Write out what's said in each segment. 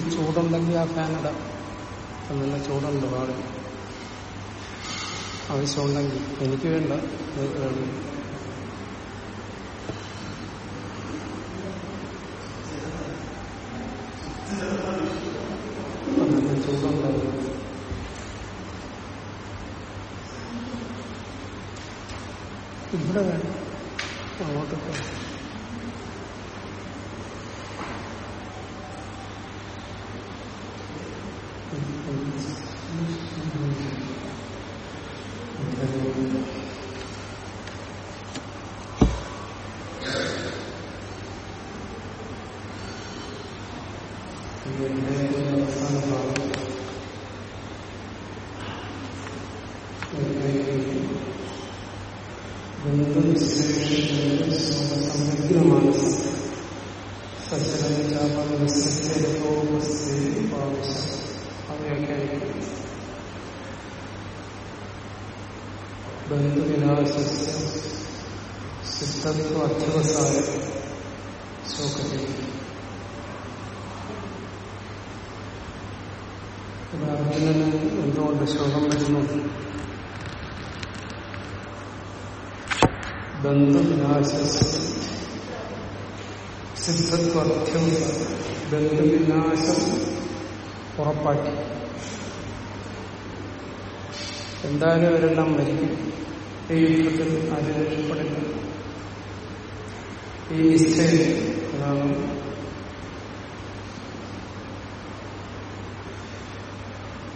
ചൂടുണ്ടെങ്കിൽ ആ ഫാനിട നല്ല ചൂടുണ്ട് പാടില്ല ആവശ്യമുണ്ടെങ്കിൽ എനിക്ക് വേണ്ട സിദ്ധത്വ അധ്യവസായ ശോകത്തിൽ അർജുനന് എന്തുകൊണ്ട് ശോകം വരുന്നു ബന്ധുവിനാശസ്യ സിദ്ധത്വ അധ്യവസായ ബന്ധുവിനാശം ഉറപ്പാക്കി. എന്തായാലും അവരെല്ലാം മരിക്കും ഈ യുദ്ധത്തിൽ ആരും രക്ഷപ്പെടില്ല. ഈ നിശ്ചയം അതാണ്.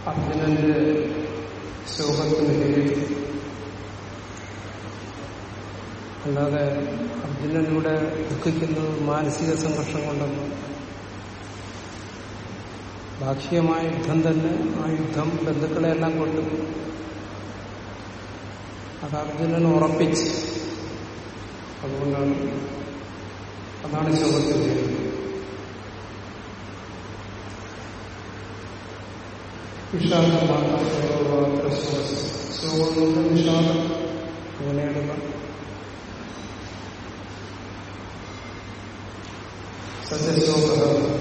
അർജുനന്റെ ശോകത്തിന് അല്ലാതെ അർജുനനിവിടെ ദുഃഖിക്കുന്നത് മാനസിക സംഘർഷം കൊണ്ടൊന്നും ബാഹ്യമായ യുദ്ധം തന്നെ ആ യുദ്ധം ബന്ധുക്കളെല്ലാം കൊണ്ടു അത് അർജുനൻ ഉറപ്പിച്ച് അതുകൊണ്ടാണ് അതാണ് ശോകത്തിന്റെ വിഷാദമാണ് വിഷാദം അങ്ങനെയാണ്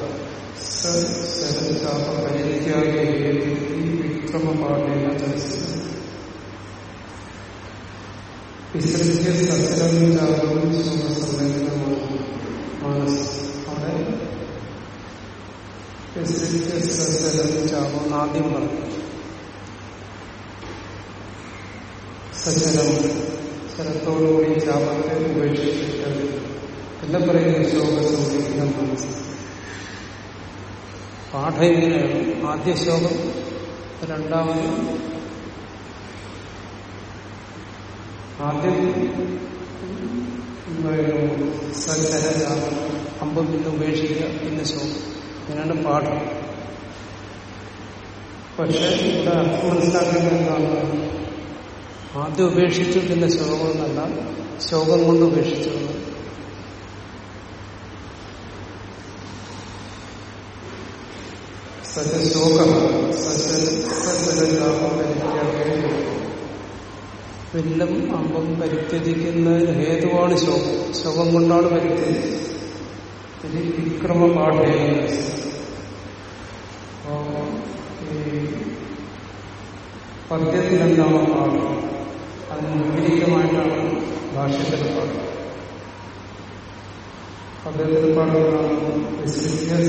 സത്യശോക സരചാപരിത്യാഗേ വിക്രമപാഠേന ചരിച്ചു വിസർജ്യ സത്യരംഗാകും സുഖസംബന്ധമാണ് മനസ്സ് അവിടെ വിസർജ്യ സത്യരംഗാകും ആദ്യം പറഞ്ഞു സച്ചരം ശരത്തോടുകൂടി ചാപത്തെ ഉപേക്ഷിച്ചിട്ട് പിന്നെ പറയുന്നത് സംഭവിക്കുന്ന മനസ്സ് പാഠം എങ്ങനെയാണ് ആദ്യ ശോകം രണ്ടാമത് ആദ്യം സച്ചര അമ്പം പിന്നെ ഉപേക്ഷിക്കുക പിന്നെ ശോകം ഇങ്ങനെയാണ് പാഠം. പക്ഷെ ഇവിടെ അർത്ഥം മനസ്സിലാക്കേണ്ട എന്താണ് ആദ്യം ഉപേക്ഷിച്ചു പിന്നെ ശോകമെന്നല്ല ശോകം കൊണ്ട് ഉപേക്ഷിച്ചു സജശോക വില്ലും അമ്പം പരിത്യജിക്കുന്നതിന് ഹേതുവാണ് ശോകം. ശോകം കൊണ്ടാണ് പരിത്യജിച്ചത് ഇനി വിക്രമ പാഠേന പദ്യത്തിലെന്താണ് പാഠം? അതിന് വിപരീതമായിട്ടാണ് ഭാഷയുടെ പാഠം. പാടുന്നതാണ്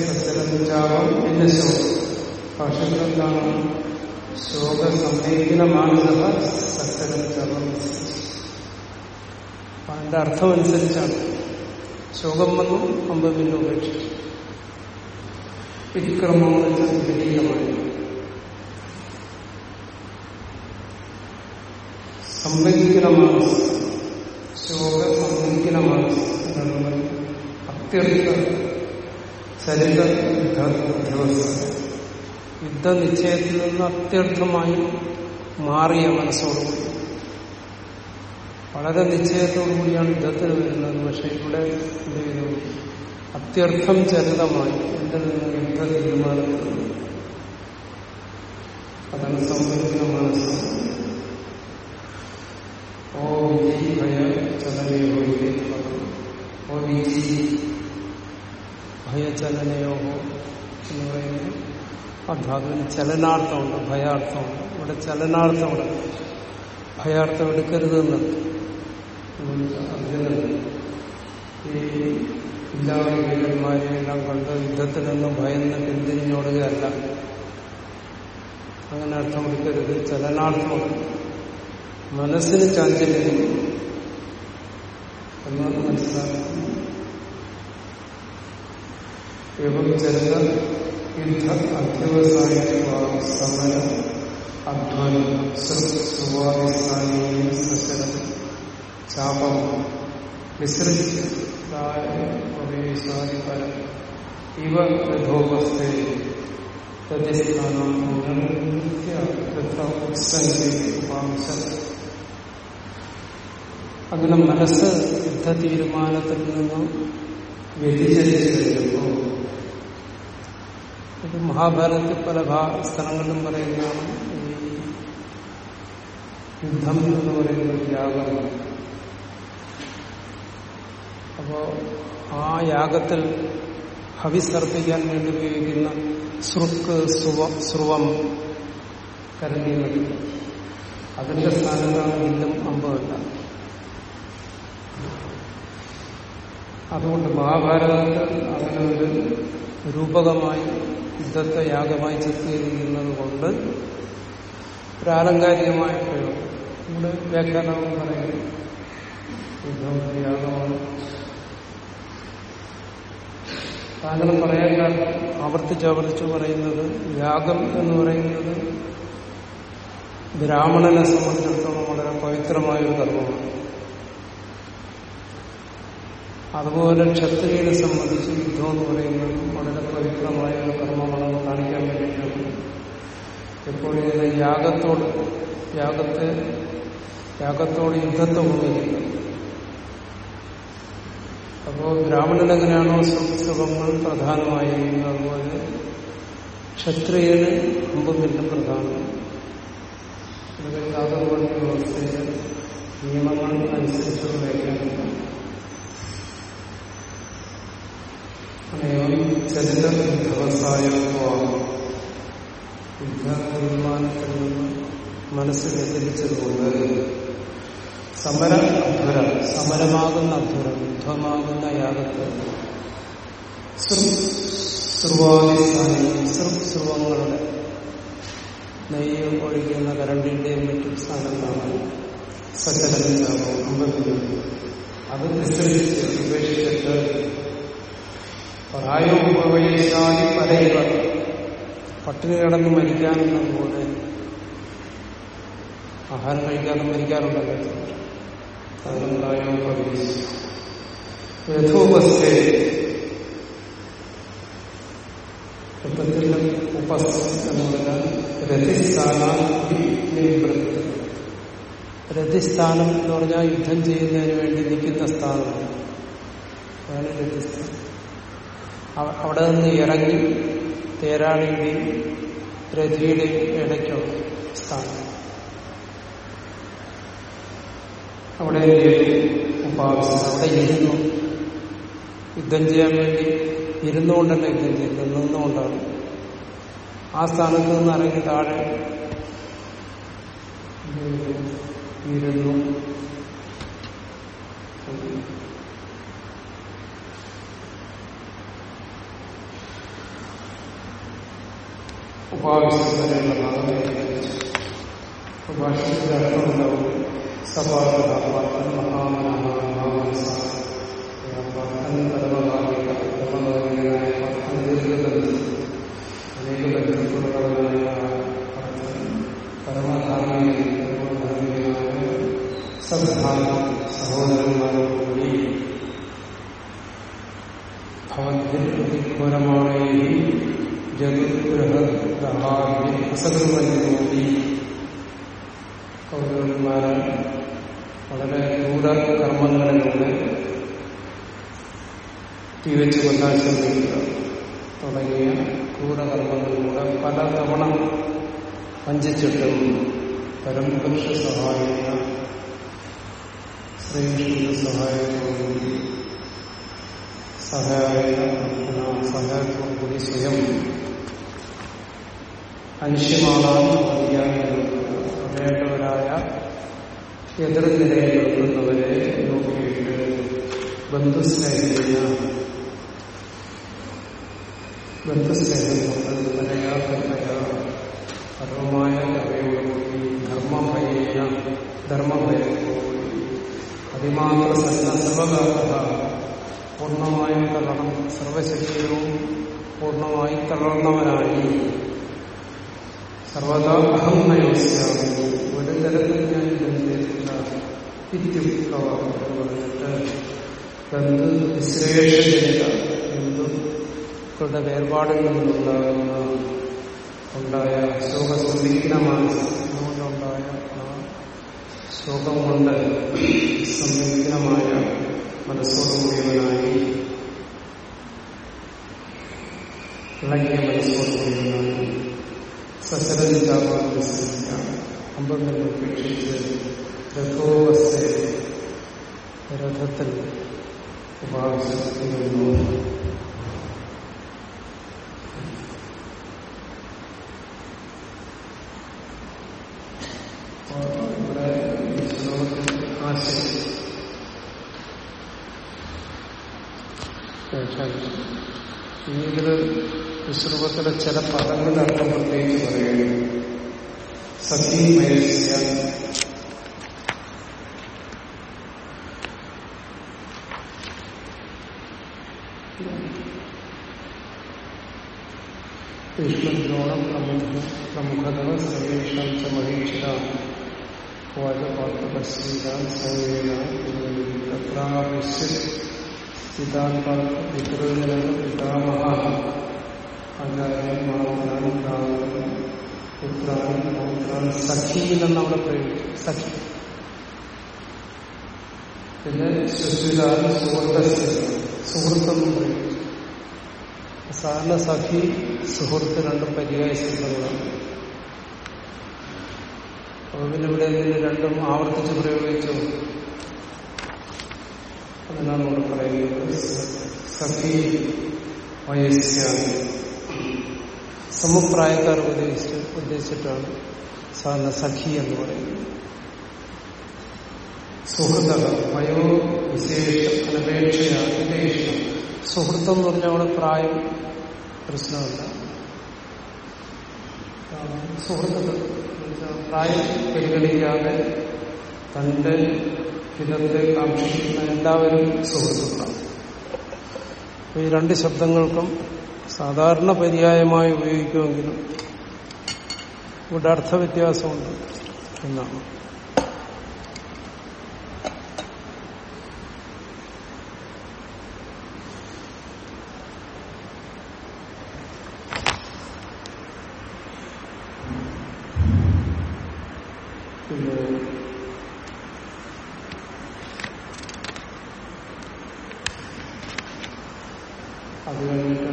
സച്ചലഞ്ചാവം പിന്നെ ശോകം. ഭാഷത്തിൽ എന്താണ് ശോക സംവേദന മാനസ സച്ചലഞ്ചാവം അതിന്റെ അർത്ഥം അനുസരിച്ചാണ് ശോകം വന്നു അമ്പതിന്റെ ഉപേക്ഷിച്ചു വിക്രമം വെച്ചാൽ വിപരീതമായി. സംവദിക്കുന്ന മനസ്സ് ശോക സംവദിക്കുന്ന മനസ്സ് എന്നാണ് പറയുന്നത്. അത്യർത്ഥ ചരിത യുദ്ധ യുദ്ധനിശ്ചയത്തിൽ നിന്ന് അത്യർത്ഥമായി മാറിയ മനസ്സോടുകൂടി വളരെ നിശ്ചയത്തോടുകൂടിയാണ് യുദ്ധത്തിന് വരുന്നത്. പക്ഷെ ഇവിടെ എന്ത് ചെയ്തു അത്യർത്ഥം ചരിതമായി എന്തിൽ നിന്ന് യുദ്ധ തീരുമാനം അതാണ് സംഭവിക്കുന്ന മനസ്സ്. ഓ വിജി ഭയ ചലനയോ ഓ വിജി ഭയചലനയോ എന്ന് പറയുന്നത് ആ ധാതുവിന് ചലനാർത്ഥമുണ്ട് ഭയാർത്ഥമുണ്ട്. ഇവിടെ ചലനാർത്ഥമുണ്ട്. ഭയാർത്ഥം എടുക്കരുതെന്ന് അർജുനൻ ഈ എല്ലാം കണ്ട് യുദ്ധത്തിൽ നിന്ന് ഭയന്ന് പിന്തിരിഞ്ഞോടുകയല്ല. അങ്ങനെ അർത്ഥം എടുക്കരുത്. ചലനാർത്ഥം മനസ്സിന് ചാഞ്ചല്യം എന്നാണ് മനസ്സിലാക്കുന്നത്. എവം ചരിത യുദ്ധ അധ്യവസായ സമര അധ്വാനം സുവാദിസ്ഥാനീയം സചരം ചാപം വിസൃജിച്ച് പ്രവേശാധിപരം ഇവ രഥോപസ്ഥേ തദ്സ്ഥാനം അങ്ങനെ മനസ്സ് യുദ്ധ തീരുമാനത്തിൽ നിന്നും വ്യതിചരിച്ചു കഴിയുമ്പോൾ ഇത് മഹാഭാരതത്തിൽ പല സ്ഥലങ്ങളിലും പറയുന്നതാണ് യുദ്ധം എന്ന് പറയുന്ന യാഗം. അപ്പോ ആ യാഗത്തിൽ ഹവിസർപ്പിക്കാൻ വേണ്ടി ഉപയോഗിക്കുന്ന സൃക്ക് സ്രുവം കരണ്ടിയത് അതിന്റെ സ്ഥാനത്താണ് വില്ലും അമ്പമല്ല അതുകൊണ്ട് മഹാഭാരതത്തിൽ അങ്ങനെ രൂപകമായി യുദ്ധത്തെ യാഗമായി ചിത്രീകരിക്കുന്നത് കൊണ്ട് ഒരു പ്രയോഗം. ഇവിടെ വ്യാഖ്യാനം പറയുന്നു യുദ്ധം യാഗമാണ്. താങ്കളും പറയാൻ കാരണം ആവർത്തിച്ച് പറയുന്നത് യാഗം എന്ന് പറയുന്നത് ബ്രാഹ്മണനെ സംബന്ധിച്ചിടത്തോളം വളരെ പവിത്രമായ ഒരു കർമ്മമാണ് അതുപോലെ ക്ഷത്രിയനെ സംബന്ധിച്ച് യുദ്ധം എന്ന് പറയുന്നത് വളരെ പവിത്രമായ ഒരു കാണിക്കാൻ വേണ്ടിയിട്ടാണ്. എപ്പോഴും ഇത് യാഗത്തോട് യാഗത്തെ യാഗത്തോട് യുദ്ധത്തെ ഉപയോഗിക്കുന്നത് അപ്പോ ബ്രാഹ്മണനെങ്ങനെയാണോ സംസ്കൃതങ്ങൾ പ്രധാനമായിരിക്കുന്നത് അതുപോലെ ക്ഷത്രിയന് അമ്പും വില്ലും പ്രധാനം യാതൊരു വ്യവസ്ഥയിൽ നിയമങ്ങൾ അനുസരിച്ചുള്ള വ്യാഖ്യാനം അനേകം ചരിത വ്യവസായത്വമാണ് യുദ്ധ തീരുമാനത്തിൽ നിന്ന് മനസ്സ് വ്യതിരിച്ചതുകൊണ്ട് സമര അധ്വര സമരമാകുന്ന അധ്വരം യുദ്ധമാകുന്ന യാഗത്തെ സർവാദിസ്ഥാനം നെയ്യ് ഒഴിക്കുന്ന കരണ്ടിന്റെയും മറ്റും സ്ഥാനങ്ങളാണ് സച്ചലം അമ്പതിനും അത് വിസ്തരിച്ച് ഉപേക്ഷിച്ചിട്ട് പ്രായോപവേശാദി പരയുക പട്ടിണി കിടന്ന് മരിക്കാനുള്ളതുപോലെ ആഹാരം കഴിക്കാതെ മരിക്കാറുണ്ടല്ലോ. അതിനും പ്രായോപവേശം യഥോപസ്ഥേ യുദ്ധത്തിന്റെ ഉപസ്ഥ എന്ന് പറഞ്ഞാൽ രതിസ്ഥാനം രതിസ്ഥാനം എന്ന് പറഞ്ഞാൽ യുദ്ധം ചെയ്യുന്നതിന് വേണ്ടി നിൽക്കുന്ന സ്ഥാനമാണ്. അതാണ് രതിസ്ഥാനം അവിടെ നിന്ന് ഇറങ്ങി തേരാളിയുടെയും രഥിയുടെയും ഇടയ്ക്കോ സ്ഥാനം. അവിടെ ഉപാസന. അവിടെ ഇരുന്നു. യുദ്ധം ചെയ്യാൻ വേണ്ടി ഇരുന്നുകൊണ്ടല്ല യുദ്ധം ചെയ്യുന്നത് നിന്നുകൊണ്ടാണ്. ആ സ്ഥാനത്ത് നിന്ന് ഇറങ്ങി താഴെ ഇരുന്നു. ഉപാവശ്യം വരെയുള്ള ഭാഗത്തെ ഉപാഷ്യത്തിന്റെ അർത്ഥമുണ്ടാവും സപാർത്ഥൻ മഹാമനഹാമനസ പരമകാലിക പരമകാലികനായ അർത്ഥം ദീർഘബന്ധം അനേക അർത്ഥം പരമകാലികനായ സദ്ധാനം സഹോദരന്മാരോടുകൂടി ഭവത്തിൽ ഘോരമായ ജഗുഗ്രഹസകൃമി കൗരവന്മാരെ വളരെ ക്രൂര കർമ്മങ്ങളിലൂടെ തീവച്ച് കൊല്ലാൻ ശ്രമിക്കുക തുടങ്ങിയ ക്രൂരകർമ്മങ്ങളിലൂടെ പല തവണ വഞ്ചിച്ചിട്ടും പരമപുരുഷ സഹായിക ശ്രീകൃഷ്ണന്റെ സഹായത്തോടുകൂടി സഹായ സഹായത്തോടു കൂടി സ്വയം മതിയായി വേണ്ടവരായ നോക്കിയിട്ട് ബന്ധുസ്നേഹിക്കുന്ന ബന്ധുസ്നേഹം കൊണ്ട് സർവതാ അഹം നയോസ്യാമി ഒരു തരത്തിൽ ഞാൻ ബന്ധിച്ചില്ല ഇത്യുക്തവ എന്ന് പറഞ്ഞിട്ട് ബന്ധു വിശ്ലേഷജനിത ബന്ധുക്കളുടെ വേർപാടിൽ നിന്നുണ്ടാകുന്ന ഉണ്ടായ ശോകസന്ദിഗ്ധ മനസ്സുകൊണ്ടുണ്ടായ ആ ശോകം കൊണ്ട് സംവിഘ്നമായ മനസ്സോടുകൂടിയവനായി ഇളകിയ മനസ്സോടുകൂടിയവനായി വിശ്രമിക്കാം അമ്പങ്ങൾ ഉപേക്ഷിച്ച് രഥോവസ്ഥ രഥത്തിൽ ഉപാസിക്കുന്നു ഇവിടെ ഈ ശ്ലോകത്തിന്റെ ആശയം. ഇതിൽ വിശ്രമത്തിലെ ചില പദങ്ങളുടെ അർത്ഥം പ്രത്യേകിച്ച് പറയുകയാണ്. സഖീമയസ്യ ഭീഷ്മദ്രോണം പ്രമുഖ പ്രമുഖത സർവേഷാം ച മഹീഷിത വാചപാത്രപശ്ചീതാൻ സൗവേന തത്രാവശ്യ സ്ഥിതാൻ പിതൃജനങ്ങൾ പിതാമഹ ആചാര്യൻ മാതാൻ ഭ്രാതൻ പുത്രാൻ പൗത്രാൻ സഖീലെന്ന് അവിടെ പ്രയോഗിച്ചു സഖി പിന്നെ സുശ്രിതാൻ സുഹൃത്ത സുഹൃത്തെന്നും പ്രയോഗിച്ചു സാധാരണ സഖി സുഹൃത്ത് രണ്ടും പര്യായ ശബ്ദങ്ങളാണ്. അപ്പൊ പിന്നെ ഇവിടെ രണ്ടും ആവർത്തിച്ച് പ്രയോഗിച്ചു? അതിനാണ് ഇവിടെ പറയുന്നത്. സഖി വയസ്യ സമപ്രായക്കാർ ഉദ്ദേശിച്ച് ഉദ്ദേശിച്ചിട്ടാണ് സാധാരണ സഖി എന്ന് പറയുന്നത്. സുഹൃത വയോ വിശേഷ അനപേക്ഷയ വിദേശം സുഹൃത്തം എന്ന് പറഞ്ഞാൽ അവിടെ പ്രായം പ്രശ്നമല്ല. സുഹൃത്തുക്കൾ പ്രായം പരിഗണിക്കാതെ തന്റെ ഹിതത്തെ കാക്ഷിക്കുന്ന എല്ലാവരും സുഹൃത്തുക്കളാണ്. ഈ രണ്ട് ശബ്ദങ്ങൾക്കും സാധാരണ പര്യായമായി ഉപയോഗിക്കുമെങ്കിലും ഇവിടെ അർത്ഥവ്യത്യാസമുണ്ട് എന്നാണ് പിന്നെ അത് കഴിഞ്ഞിട്ട്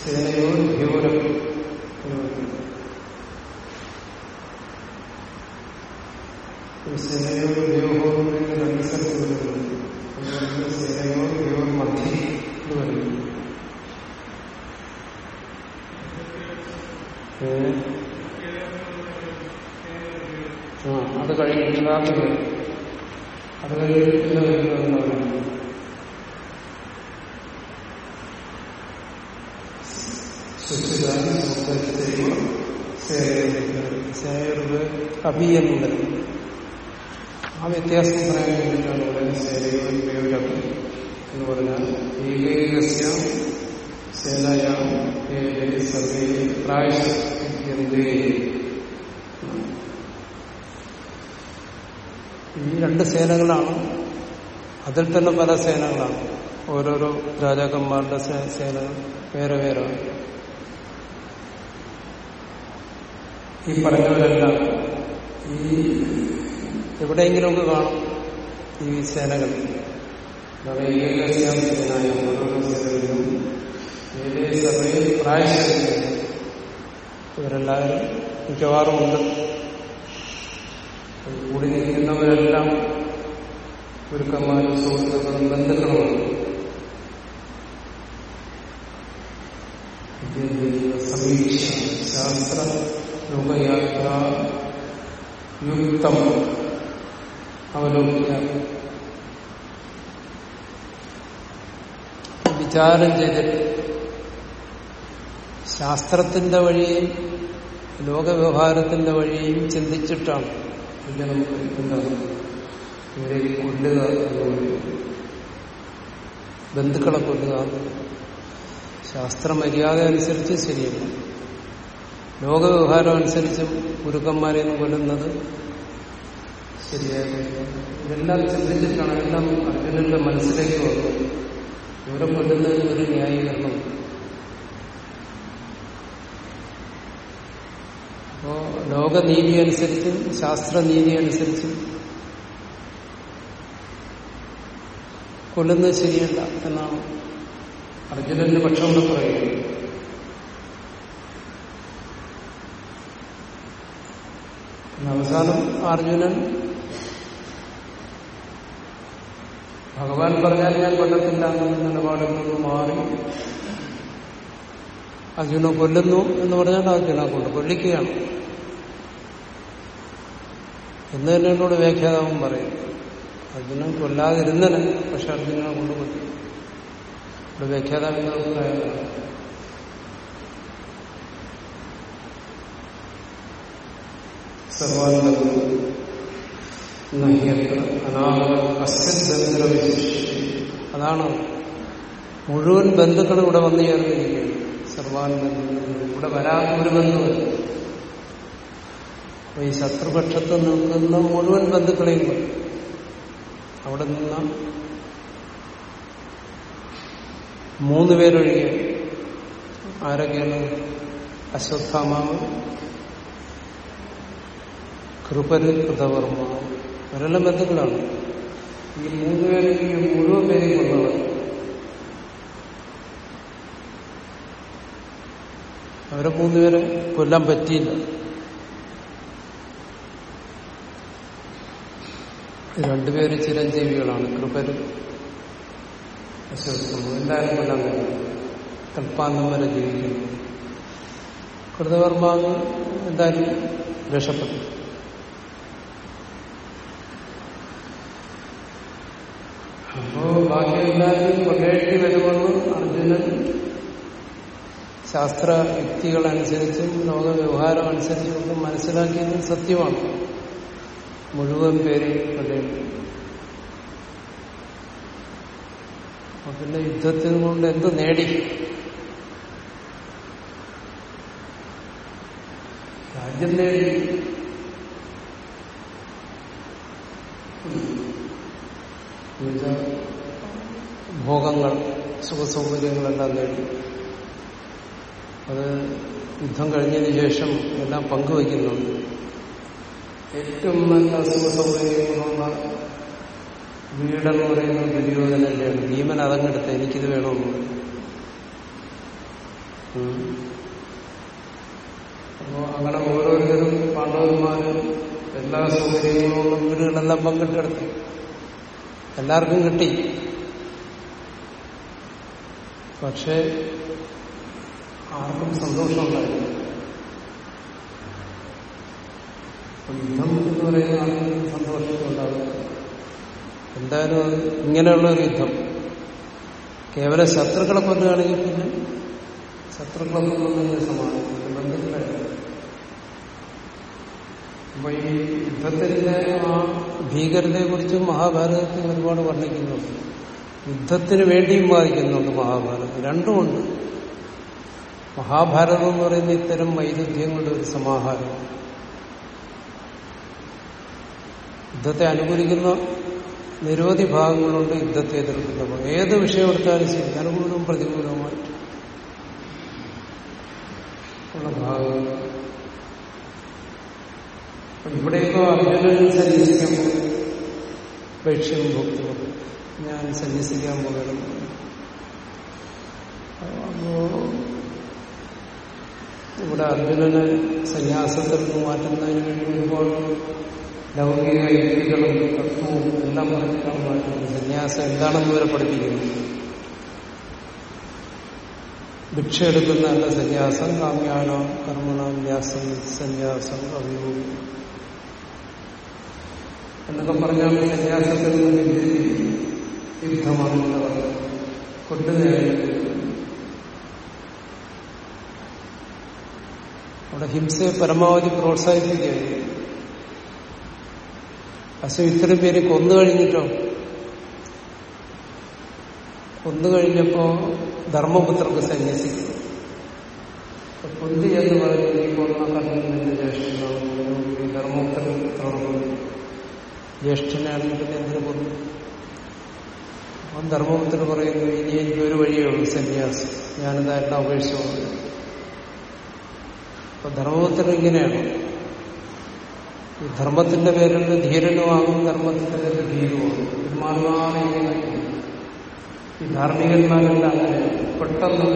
സേനയോ ഘോരം സേനയോ ഘോഹം രണ്ട് സ്ഥലത്ത് വരുന്നുണ്ട് അതുകൊണ്ട് സേനയോ ഘോർ മധ്യ ഇത് വരുന്നു ആ അത് കഴിഞ്ഞിട്ട് അത് കഴിഞ്ഞിട്ട് പിന്നെ വരുന്നത് എന്താണ് സേനയുടെ അബി എന്ന് വരുന്നു ആ വ്യത്യാസം പറയാൻ വേണ്ടിയിട്ടാണ് ഇവിടെ സേനയുടെ ഉപയോഗം എന്ന് പറഞ്ഞാൽ ഏകൈകസ്യ സേനയാ സർവേ പ്രായശക്തി ഈ രണ്ട് സേനകളാണ്. അതിൽ തന്നെ പല സേനകളാണ്. ഓരോരോ രാജാക്കന്മാരുടെ സേനകൾ വേറെ വേറെ. ഈ പറഞ്ഞവരെല്ലാം ഈ എവിടെയെങ്കിലുമൊക്കെ കാണും ഈ സേനകൾ. ഏകസ്യാം സേനായ ഓരോരോ സേനകളിലും ഏതേ ഇവരെല്ലാവരും മിക്കവാറും ഉണ്ട്. കൂടി നിൽക്കുന്നവരെല്ലാം ഗുരുക്കന്മാരും സുഹൃത്തുക്കളും ബന്ധുക്കളുമാണ് സമീക്ഷ ശാസ്ത്ര ലോകയാത്ര യുക്തം അവലോകിക്കാൻ വിചാരം ചെയ്തിട്ട് ശാസ്ത്രത്തിന്റെ വഴിയും ലോകവ്യവഹാരത്തിന്റെ വഴിയും ചിന്തിച്ചിട്ടാണ് പിന്നെ നമുക്ക് എന്താണ് ഇവരെ കൊല്ലുക ബന്ധുക്കളെ കൊല്ലുക. ശാസ്ത്രമര്യാദ അനുസരിച്ച് ശരിയല്ല. ലോകവ്യവഹാരം അനുസരിച്ച് ഗുരുക്കന്മാരെ കൊല്ലുന്നത് ശരിയായ ഇതെല്ലാം ചിന്തിച്ചിട്ടാണ് എല്ലാം അർജുനന്റെ മനസ്സിലേക്ക് വന്നത്. ഇവരെ കൊല്ലുന്നതിന് ഒരു ന്യായീകരണം. അപ്പോ ലോകനീതി അനുസരിച്ചും ശാസ്ത്രനീതി അനുസരിച്ചും കൊല്ലുന്നത് ശരിയല്ല എന്നാണ് അർജുനന്റെ പക്ഷം പറയുന്നത്. അവസാനം അർജുനൻ ഭഗവാൻ പറഞ്ഞാൽ ഞാൻ കൊല്ലത്തില്ല എന്നുള്ള നിലപാടിൽ നിന്ന് മാറി അർജുനെ കൊല്ലുന്നു എന്ന് പറഞ്ഞാൽ അർജുന കൊണ്ട് കൊല്ലിക്കുകയാണ്. എന്ന് തന്നെ എന്നോട് വ്യാഖ്യാതാവും പറയും. അർജുനൻ കൊല്ലാതിരുന്നനെ പക്ഷെ അർജുനനെ കൊണ്ട് കൊല്ലും. ഇവിടെ വ്യാഖ്യാതാവിന്റെ അഭിപ്രായമാണ് അതാണ് മുഴുവൻ ബന്ധുക്കളും ഇവിടെ വന്നു ചേർന്നിരിക്കുകയാണ്. സർവാനന്ദ ഇവിടെ വരാത്ത ഒരു ബന്ധുവല്ല. അപ്പൊ ഈ ശത്രുപക്ഷത്ത് നിൽക്കുന്ന മുഴുവൻ ബന്ധുക്കളെയും അവിടെ നിന്ന മൂന്ന് പേരൊഴികെ ആരൊക്കെയാണ്? അശ്വത്ഥാമാവ് കൃപര് കൃതകർമ്മ അവരെല്ലാം ബന്ധുക്കളാണ്. ഈ മൂന്ന് പേര് മുഴുവൻ പേരെയും കൊന്നവർ അവരെ മൂന്നുപേരെ കൊല്ലാൻ പറ്റിയില്ല. രണ്ടുപേര് ചിരഞ്ജീവികളാണ്. കൃപര് എല്ലാവരും കൊല്ലാൻ കഴിയും. കൽപ്പാന്തം വരെ ജീവിക്കുന്നു. കൃതവർമ്മ എന്തായാലും രക്ഷപ്പെട്ടു. അപ്പോ ബാക്കി എല്ലാവരും കൊണ്ടേണ്ടി വരുമെന്ന് അർജുനൻ ശാസ്ത്ര യുക്തികളനുസരിച്ചും ലോക വ്യവഹാരം അനുസരിച്ചും ഒക്കെ മനസ്സിലാക്കിയത് സത്യമാണ്. മുഴുവൻ പേരെ കൊണ്ടേണ്ടി അപ്പൊ പിന്നെ യുദ്ധത്തിന് കൊണ്ട് എന്ത് നേടി? രാജ്യം നേടി. ഭോഗങ്ങൾ സുഖസൗകര്യങ്ങളെല്ലാം നേടി. അത് യുദ്ധം കഴിഞ്ഞതിന് ശേഷം എല്ലാം പങ്കുവയ്ക്കുന്നുണ്ട്. ഏറ്റവും നല്ല സുഖസൗകര്യങ്ങളുള്ള വീടെന്ന് പറയുന്നത് ദുര്യോധനന്റെയാണ്. ഭീമൻ അതങ്ങെടുത്ത് എനിക്കിത് വേണമെന്ന് അപ്പോ അങ്ങനെ ഓരോരുത്തരും പാണ്ഡവന്മാരും എല്ലാ സൗകര്യങ്ങളുള്ള വീടുകളെല്ലാം പങ്കിട്ടെടുത്തു എല്ലാവർക്കും കിട്ടി. പക്ഷേ ആർക്കും സന്തോഷമുണ്ടായിരുന്നു യുദ്ധം എന്ന് പറയുന്ന ആർക്കും സന്തോഷമുണ്ടാകും എന്തായാലും ഇങ്ങനെയുള്ള ഒരു യുദ്ധം. കേവലം ശത്രുക്കളെ കൊല്ലുകയാണെങ്കിൽ പിന്നെ ശത്രുക്കളെ കൊല്ലുന്നതിന് സമാധാനം ബന്ധുക്കളായിരുന്നു അപ്പൊ ഈ യുദ്ധത്തിന്റെ ആ ഭീകരതയെ കുറിച്ച് മഹാഭാരതത്തിൽ ഒരുപാട് വർണിക്കുന്നുണ്ട്. യുദ്ധത്തിന് വേണ്ടിയും ബാധിക്കുന്നുണ്ട് മഹാഭാരതം. രണ്ടുമുണ്ട് മഹാഭാരതം എന്ന് പറയുന്ന ഇത്തരം വൈരുദ്ധ്യങ്ങളുടെ ഒരു സമാഹാരം. യുദ്ധത്തെ അനുകൂലിക്കുന്ന നിരവധി ഭാഗങ്ങളുണ്ട് യുദ്ധത്തെ എതിർക്കുന്ന ഏത് വിഷയം എടുത്താലും ശരി. അനുകൂലവും പ്രതികൂലവുമായിട്ട് ഉള്ള ഭാഗങ്ങൾ. ഇവിടെയൊക്കെ അർജുനൻ സന്യസിക്കാൻ പോകും ഭക്ഷ്യം ഭക്തി ഞാൻ സന്യസിക്കാൻ പോകണം. അപ്പോ ഇവിടെ അർജുനനെ സന്യാസത്തിൽ നിന്ന് മാറ്റുന്നതിന് വേണ്ടി ഒരുപാട് ലൗകിക യുക്തികളും തത്വവും എല്ലാം പറഞ്ഞിട്ടാണ് മാറ്റുന്നത് സന്യാസം എന്താണെന്ന് വരെ പഠിപ്പിക്കുന്നു. ഭിക്ഷ എടുക്കുന്നതല്ല സന്യാസം കാമ്യാനോ കർമ്മണം വ്യാസം സന്യാസം അഭിയോഗം എന്നൊക്കെ പറഞ്ഞാൽ സന്യാസത്തിൽ നിന്ന് യുദ്ധമാണെന്ന് പറഞ്ഞു കൊണ്ടുനേരുന്നത് അവിടെ ഹിംസയെ പരമാവധി പ്രോത്സാഹിപ്പിക്കുകയായിരുന്നു പക്ഷെ ഇത്രയും പേര് കൊന്നു കഴിഞ്ഞിട്ടോ? കൊന്നു കഴിഞ്ഞപ്പോ ധർമ്മപുത്രർക്ക് സന്യസിക്കും കൊന്തി എന്ന് പറയുന്നത് ഈ കൊന്ന കണ്ണിന്റെ ജ്യേഷ്ഠനാണ്. ഈ ധർമ്മപുത്രനോട് ജ്യേഷ്ഠനാണെങ്കിൽ എന്തിനു കൊന്നു? അപ്പം ധർമ്മപുത്രർ പറയുന്നു ഇനി എനിക്ക് ഒരു വഴിയേ ഉള്ളൂ സന്യാസം. ഞാനിതാ എല്ലാം ഉപേക്ഷിച്ചു അപ്പൊ ധർമ്മപുത്രൻ ഇങ്ങനെയാണ്. ധർമ്മത്തിന്റെ പേരിൽ ധീരനുമാകും ധർമ്മത്തിന്റെ പേരിൽ ധീരുമാകും ഇങ്ങനെ ഈ ധാർമ്മികന്മാരെല്ലാം അങ്ങനെ പെട്ടെന്ന്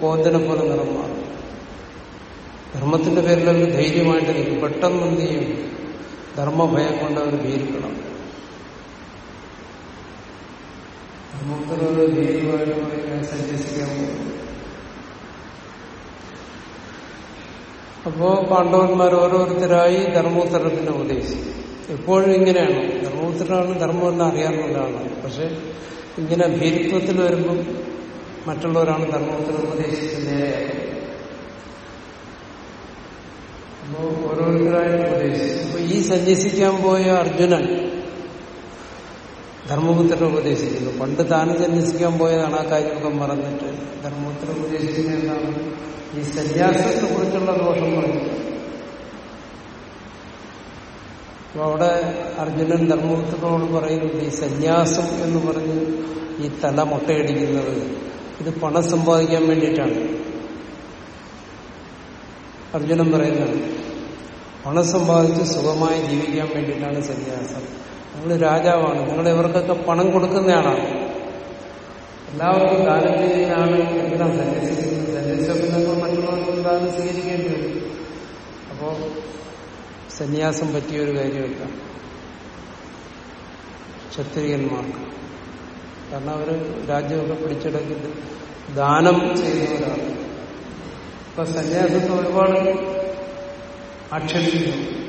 കോന്തനെ പോലെ നിറം ധർമ്മത്തിന്റെ പേരിൽ അവർ ധൈര്യമായിട്ട് നിൽക്കും പെട്ടെന്ന് എന്ത് ചെയ്യും? ധർമ്മഭയം കൊണ്ട് അവർ ഭീരിക്കണം പറയാൻ സന്യസിക്കാൻ പോകും അപ്പോ പാണ്ഡവന്മാർ ഓരോരുത്തരായി ധർമ്മോത്തരത്തിന് ഉപദേശിച്ചു. എപ്പോഴും ഇങ്ങനെയാണ്. ധർമ്മോത്തരാണ് ധർമ്മം എന്ന് അറിയാവുന്നതാണ് പക്ഷെ ഇങ്ങനെ ഭീരുത്വത്തിൽ വരുമ്പം മറ്റുള്ളവരാണ് ധർമ്മോത്തരം ഉപദേശിച്ച് അപ്പോ ഓരോരുത്തരായിട്ട് ഉപദേശിച്ചു. അപ്പൊ ഈ സന്യസിക്കാൻ പോയ അർജുനൻ ധർമ്മപുത്രനെ ഉപദേശിക്കുന്നു. പണ്ട് താനും സന്യസിക്കാൻ പോയതാണ് ആ കാര്യമൊക്കെ മറന്നിട്ട്. ധർമ്മപുത്രൻ ഉപദേശിക്കുന്ന എന്താണ്? ഈ സന്യാസത്തെ കുറിച്ചുള്ള ദോഷം പറഞ്ഞു അപ്പൊ അവിടെ അർജുനൻ ധർമ്മപുത്രനോട് പറയുന്നത് ഈ സന്യാസം എന്ന് പറഞ്ഞ് ഈ തല മുട്ടയടിക്കുന്നത് ഇത് പണം സമ്പാദിക്കാൻ വേണ്ടിയിട്ടാണ്. അർജുനൻ പറയുന്നത് പണം സമ്പാദിച്ച് സുഖമായി ജീവിക്കാൻ വേണ്ടിയിട്ടാണ് സന്യാസം. നിങ്ങൾ രാജാവാണ്. നിങ്ങൾ ഇവർക്കൊക്കെ പണം കൊടുക്കുന്നയാളാണ്. എല്ലാവർക്കും ദാനം ചെയ്യുന്നതാണ് എന്തിനാണ് സന്യസിക്കുന്നത്. മറ്റുള്ളവർക്ക് ദാനം സ്വീകരിക്കേണ്ടി വരും. അപ്പോ സന്യാസം പറ്റിയൊരു കാര്യമില്ല. ക്ഷത്രിയന്മാർക്ക്. കാരണം അവർ രാജ്യമൊക്കെ പിടിച്ചെടുക്കുന്നത് ദാനം ചെയ്യുന്നവരാണ്. ഇപ്പൊ സന്യാസത്തെ ഒരുപാട് ആക്ഷേപിക്കുന്നു.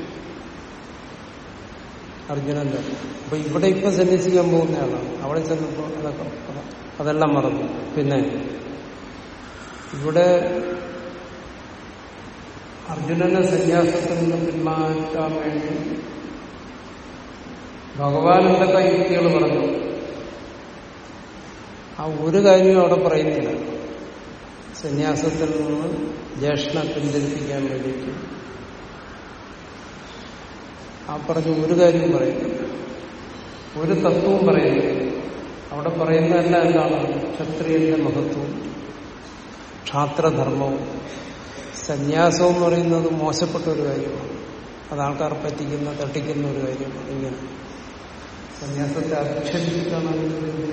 അർജുനന്റെ. അപ്പൊ ഇവിടെ ഇപ്പൊ സന്യസിക്കാൻ പോകുന്നയാളാണ് അവിടെ ചെന്നപ്പോ അതൊക്കെ അതെല്ലാം മറന്നു. പിന്നെ ഇവിടെ അർജുനനെ സന്യാസത്തിൽ നിന്ന് പിന്മാറ്റാൻ വേണ്ടി ഭഗവാൻ എന്തൊക്കെ യുക്തികൾ പറഞ്ഞു? ആ ഒരു കാര്യവും അവിടെ പറയുന്നില്ല. സന്യാസത്തിൽ നിന്ന് ജ്യേഷ്ഠനെ പിന്തിരിപ്പിക്കാൻ വേണ്ടിയിട്ട്. ആ പറഞ്ഞ ഒരു കാര്യവും പറയുന്നില്ല ഒരു തത്വവും പറയുന്നില്ല അവിടെ പറയുന്നതല്ല എന്താണ്? ക്ഷത്രിയന്റെ മഹത്വവും ക്ഷാത്രധർമ്മവും. സന്യാസവും എന്ന് പറയുന്നത് മോശപ്പെട്ട ഒരു കാര്യമാണ്. അത് ആൾക്കാർ പറ്റിക്കുന്ന തട്ടിക്കുന്ന ഒരു കാര്യമാണ്. ഇങ്ങനെ. സന്യാസത്തെ അധിക്ഷേപിച്ചിട്ടാണ് എന്നിട്ടും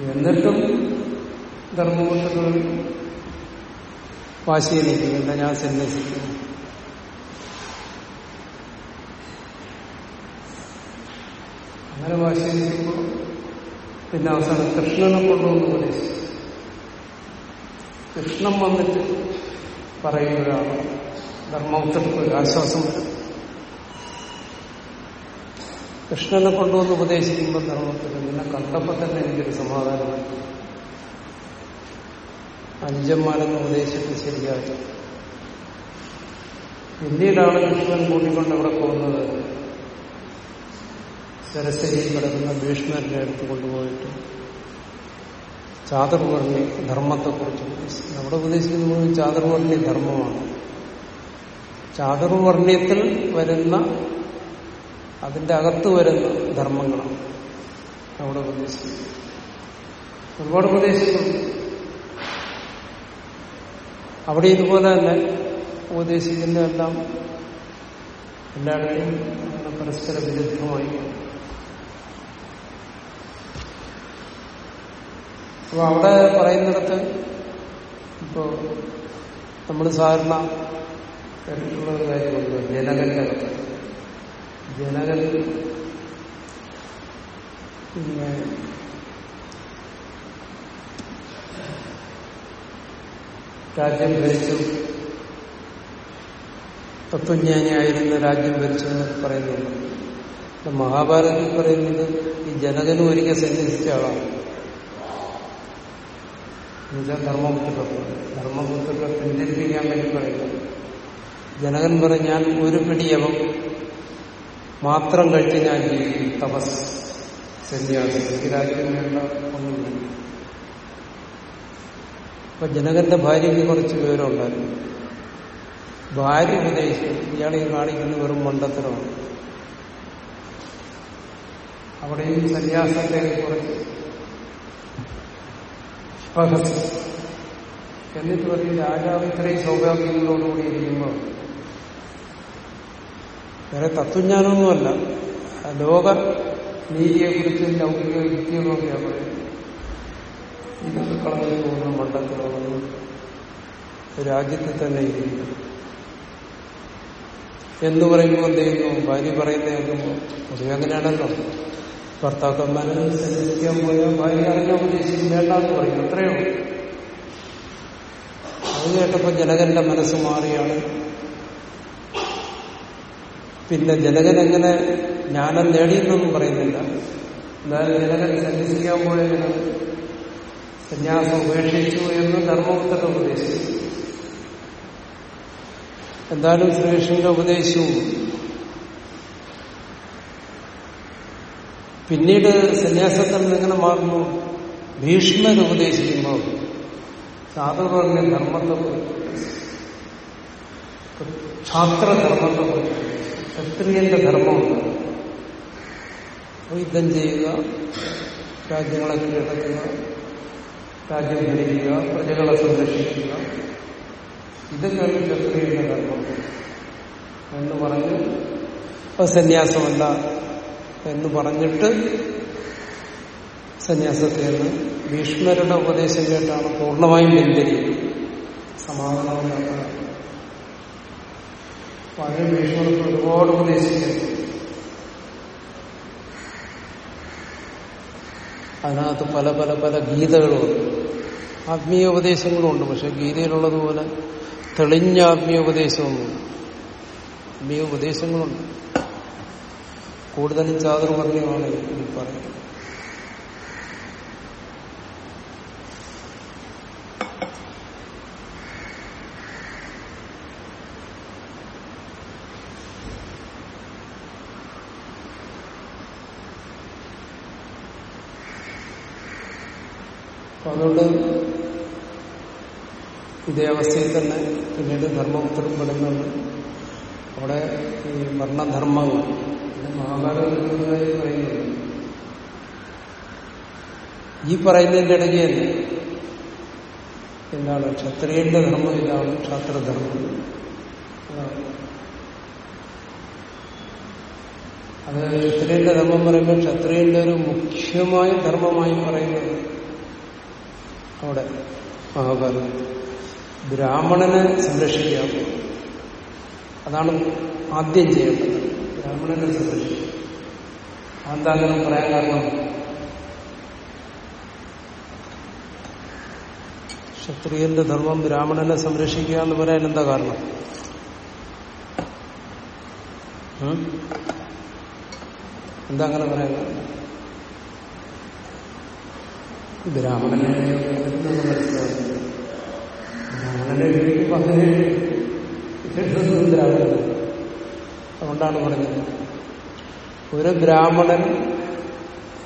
എന്നിട്ടും ധർമ്മപുത്രകൾ വാശിയിലിരിക്കില്ല ഞാൻ സന്യസിക്കുന്നു അങ്ങനെ വാശിയിലിരിക്കുമ്പോൾ പിന്നെ അവസാനം കൃഷ്ണനെ കൊണ്ടുവന്ന് ഉപദേശിച്ചു. കൃഷ്ണൻ വന്നിട്ട് പറയുകയാണ് ധർമ്മത്തിൽ ഒരു ആശ്വാസം കൃഷ്ണനെ കൊണ്ടുവന്ന് ഉപദേശിക്കുമ്പോൾ ധർമ്മത്തിന് നിന്നെ കണ്ടപ്പോൾ തന്നെ എനിക്കൊരു സമാധാനമായി അഞ്ചന്മാരെന്ന് ഉപദേശിച്ചിട്ട് ശരിയായി. പിന്നീടാണ് ഭീഷ്മൻ കൂട്ടിക്കൊണ്ട് അവിടെ പോകുന്നത്. സരസ്വതിയിൽ കിടക്കുന്ന ഭീഷ്മരുടെ അടുത്ത് കൊണ്ടുപോയിട്ട് ചാതുർവർണി ധർമ്മത്തെക്കുറിച്ച് നമ്മുടെ അവിടെ ഉപദേശിക്കുന്നത് ചാതുർവർണി ധർമ്മമാണ്. ചാതുർവർണയത്തിൽ വരുന്ന അതിന്റെ അകത്ത് വരുന്ന ധർമ്മങ്ങളാണ് അവിടെ ഉപദേശിക്കുന്നത്. ഒരുപാട് ഉപദേശിക്കുന്നുണ്ട് അവിടെ ഇതുപോലെ തന്നെ ഉപദേശിക്കുന്നതെല്ലാം എല്ലായിടത്തും പരസ്പര വിരുദ്ധമായി. അപ്പൊ അവിടെ പറയുന്നിടത്ത് ഇപ്പോ നമ്മൾ സാധാരണ കേട്ടിട്ടുള്ള ഒരു കാര്യമുണ്ട്. ജനകന്റെ കഥ ജനകൻ രാജ്യം ഭരിച്ചു. തത്വജ്ഞാനിയായിരുന്ന രാജ്യം ഭരിച്ചു എന്നൊക്കെ പറയുന്നുണ്ട് മഹാഭാരതത്തിൽ പറയുന്നത് ഈ ജനകനും ഒരിക്കൽ സന്യസിച്ച ആളാണ്. എന്നുവെച്ചാൽ ധർമ്മപുത്രത്വം. ധർമ്മപുത്രത്തെ പിന്തിരിപ്പിക്കാൻ വേണ്ടി പറയുന്നു. ജനകൻ പറഞ്ഞാൽ ഞാൻ ഒരു പിടിയവം മാത്രം കഴിച്ച് ഞാൻ ജീവിക്കും. തപസ് സന്യാസം. എനിക്ക് രാജ്യം വേണ്ട ഒന്നുമില്ല. അപ്പൊ ജനകന്റെ ഭാര്യയ്ക്ക് കുറച്ച് വിവരം ഉണ്ടായിരുന്നു ഭാര്യ ഉപദേശിച്ചു ഇയാളെ കാണിക്കുന്ന വെറും മണ്ടത്തരമാണ്. അവിടെയും സന്യാസത്തെ കുറച്ച് എന്നിട്ട് പറയും രാജാവ് ഇത്രയും സൗഭാഗ്യങ്ങളോടുകൂടി ഇരിക്കുമ്പോൾ വേറെ തത്വജ്ഞാനമൊന്നുമല്ല. ലോക നീതിയെക്കുറിച്ചും ലൗകിക വിദ്യകളൊക്കെയാണ് പറയുന്നത്. ഇതൊക്കെ കളഞ്ഞു പോകുന്ന മണ്ഡലത്തിലൊന്നും രാജ്യത്തിൽ തന്നെ ഇരിക്കുന്നു എന്ന് പറയുമ്പോൾ എന്ത് ചെയ്യുന്നു? ഭാര്യ പറയുന്ന കേൾക്കുമ്പോൾ പൊതുവെ അങ്ങനെയാണല്ലോ. ഭർത്താക്കന്മാരെ സഞ്ചരിക്കാൻ പോയാൽ ഭാര്യ അറിഞ്ഞാൽ ഉദ്ദേശിക്കും. വേണ്ടെന്ന് പറയും. അത്രയോ അത് കേട്ടപ്പോൾ ജനകന്റെ മനസ്സ് മാറിയാണ്. പിന്നെ ജനകൻ എങ്ങനെ ജ്ഞാനം നേടിയെന്നൊന്നും പറയുന്നില്ല. എന്തായാലും ജനകൻ സന്യസിക്കാൻ പോയതിന് സന്യാസം ഉപേക്ഷിച്ചു എന്ന് ധർമ്മപുത്രന്റെ ഉപദേശിച്ചു. എന്തായാലും ശ്രീകൃഷ്ണന്റെ ഉപദേശവും. പിന്നീട് സന്യാസത്തിൽ നിന്ന് മാറുന്നു. ഭീഷ്മർ ഉപദേശിക്കുമ്പോൾ സാധുപറഞ്ഞ ധർമ്മത്തെ ക്ഷാത്രധർമ്മത്തെ ക്ഷത്രിയന്റെ ധർമ്മമുണ്ട് യുദ്ധം ചെയ്യുക രാജ്യങ്ങളെ കീഴടക്കുക രാജ്യം ഭരിക്കുക പ്രജകളെ സംരക്ഷിക്കുക. ഇതൊക്കെയാണ് ക്ഷത്രിയുടെ കർമ്മം എന്ന് പറഞ്ഞ് അത് സന്യാസമല്ല എന്ന് പറഞ്ഞിട്ട് സന്യാസത്തിൽ നിന്ന് ഭീഷ്മരുടെ ഉപദേശം കേട്ടാണ് പൂർണമായും പിന്തിരിയുന്നത് സമാധാനമില്ലാത്ത പഴയ ഭീഷ്മർക്ക് ഒരുപാട് ഉപദേശിക്കുന്നു. അതിനകത്ത് പല പല പല ഗീതകളുമുണ്ട് ആത്മീയ ഉപദേശങ്ങളുമുണ്ട് പക്ഷെ ഗീതയിലുള്ളതുപോലെ തെളിഞ്ഞ ആത്മീയ ഉപദേശമൊന്നുമില്ല ആത്മീയ ഉപദേശങ്ങളുണ്ട് കൂടുതലും ചാതുർവർണയമാണ് ഈ പറയുന്നത് അതുകൊണ്ട് ഇതേ അവസ്ഥയിൽ തന്നെ പിന്നീട് ധർമ്മപുത്രം പെടുന്നുണ്ട് അവിടെ ഈ വർണധർമ്മങ്ങൾ മഹാഭാരതത്തിൽ പറയുന്നത് ഈ പറയുന്നതിന്റെ ഇടയ്ക്ക് തന്നെ എന്താണ് ക്ഷത്രിയന്റെ ധർമ്മം ഇതാണ് ക്ഷാത്രധർമ്മം. അത് ക്ഷത്രിയന്റെ ധർമ്മം പറയുമ്പോൾ ക്ഷത്രിയന്റെ ഒരു മുഖ്യമായ ധർമ്മമായി പറയുന്നത് അവിടെ മഹാഭാരതം. ബ്രാഹ്മണനെ സംരക്ഷിക്കാം. അതാണ് ആദ്യം ചെയ്യേണ്ടത്. ബ്രാഹ്മണനെ സംരക്ഷിക്കുക അതെന്താ അങ്ങനെ പറയാൻ കാരണം? ക്ഷത്രിയന്റെ ധർമ്മം ബ്രാഹ്മണനെ സംരക്ഷിക്കുക എന്ന് പറയാൻ എന്താ കാരണം? എന്താ അങ്ങനെ പറയാൻ ബ്രാഹ്മണനെ മനസ്സിലാവുന്നു ബ്രാഹ്മണനെ എഴുതിയപ്പോൾ അങ്ങനെ എഴുതുന്നത് അതുകൊണ്ടാണ് പറഞ്ഞത് ഒരു ബ്രാഹ്മണൻ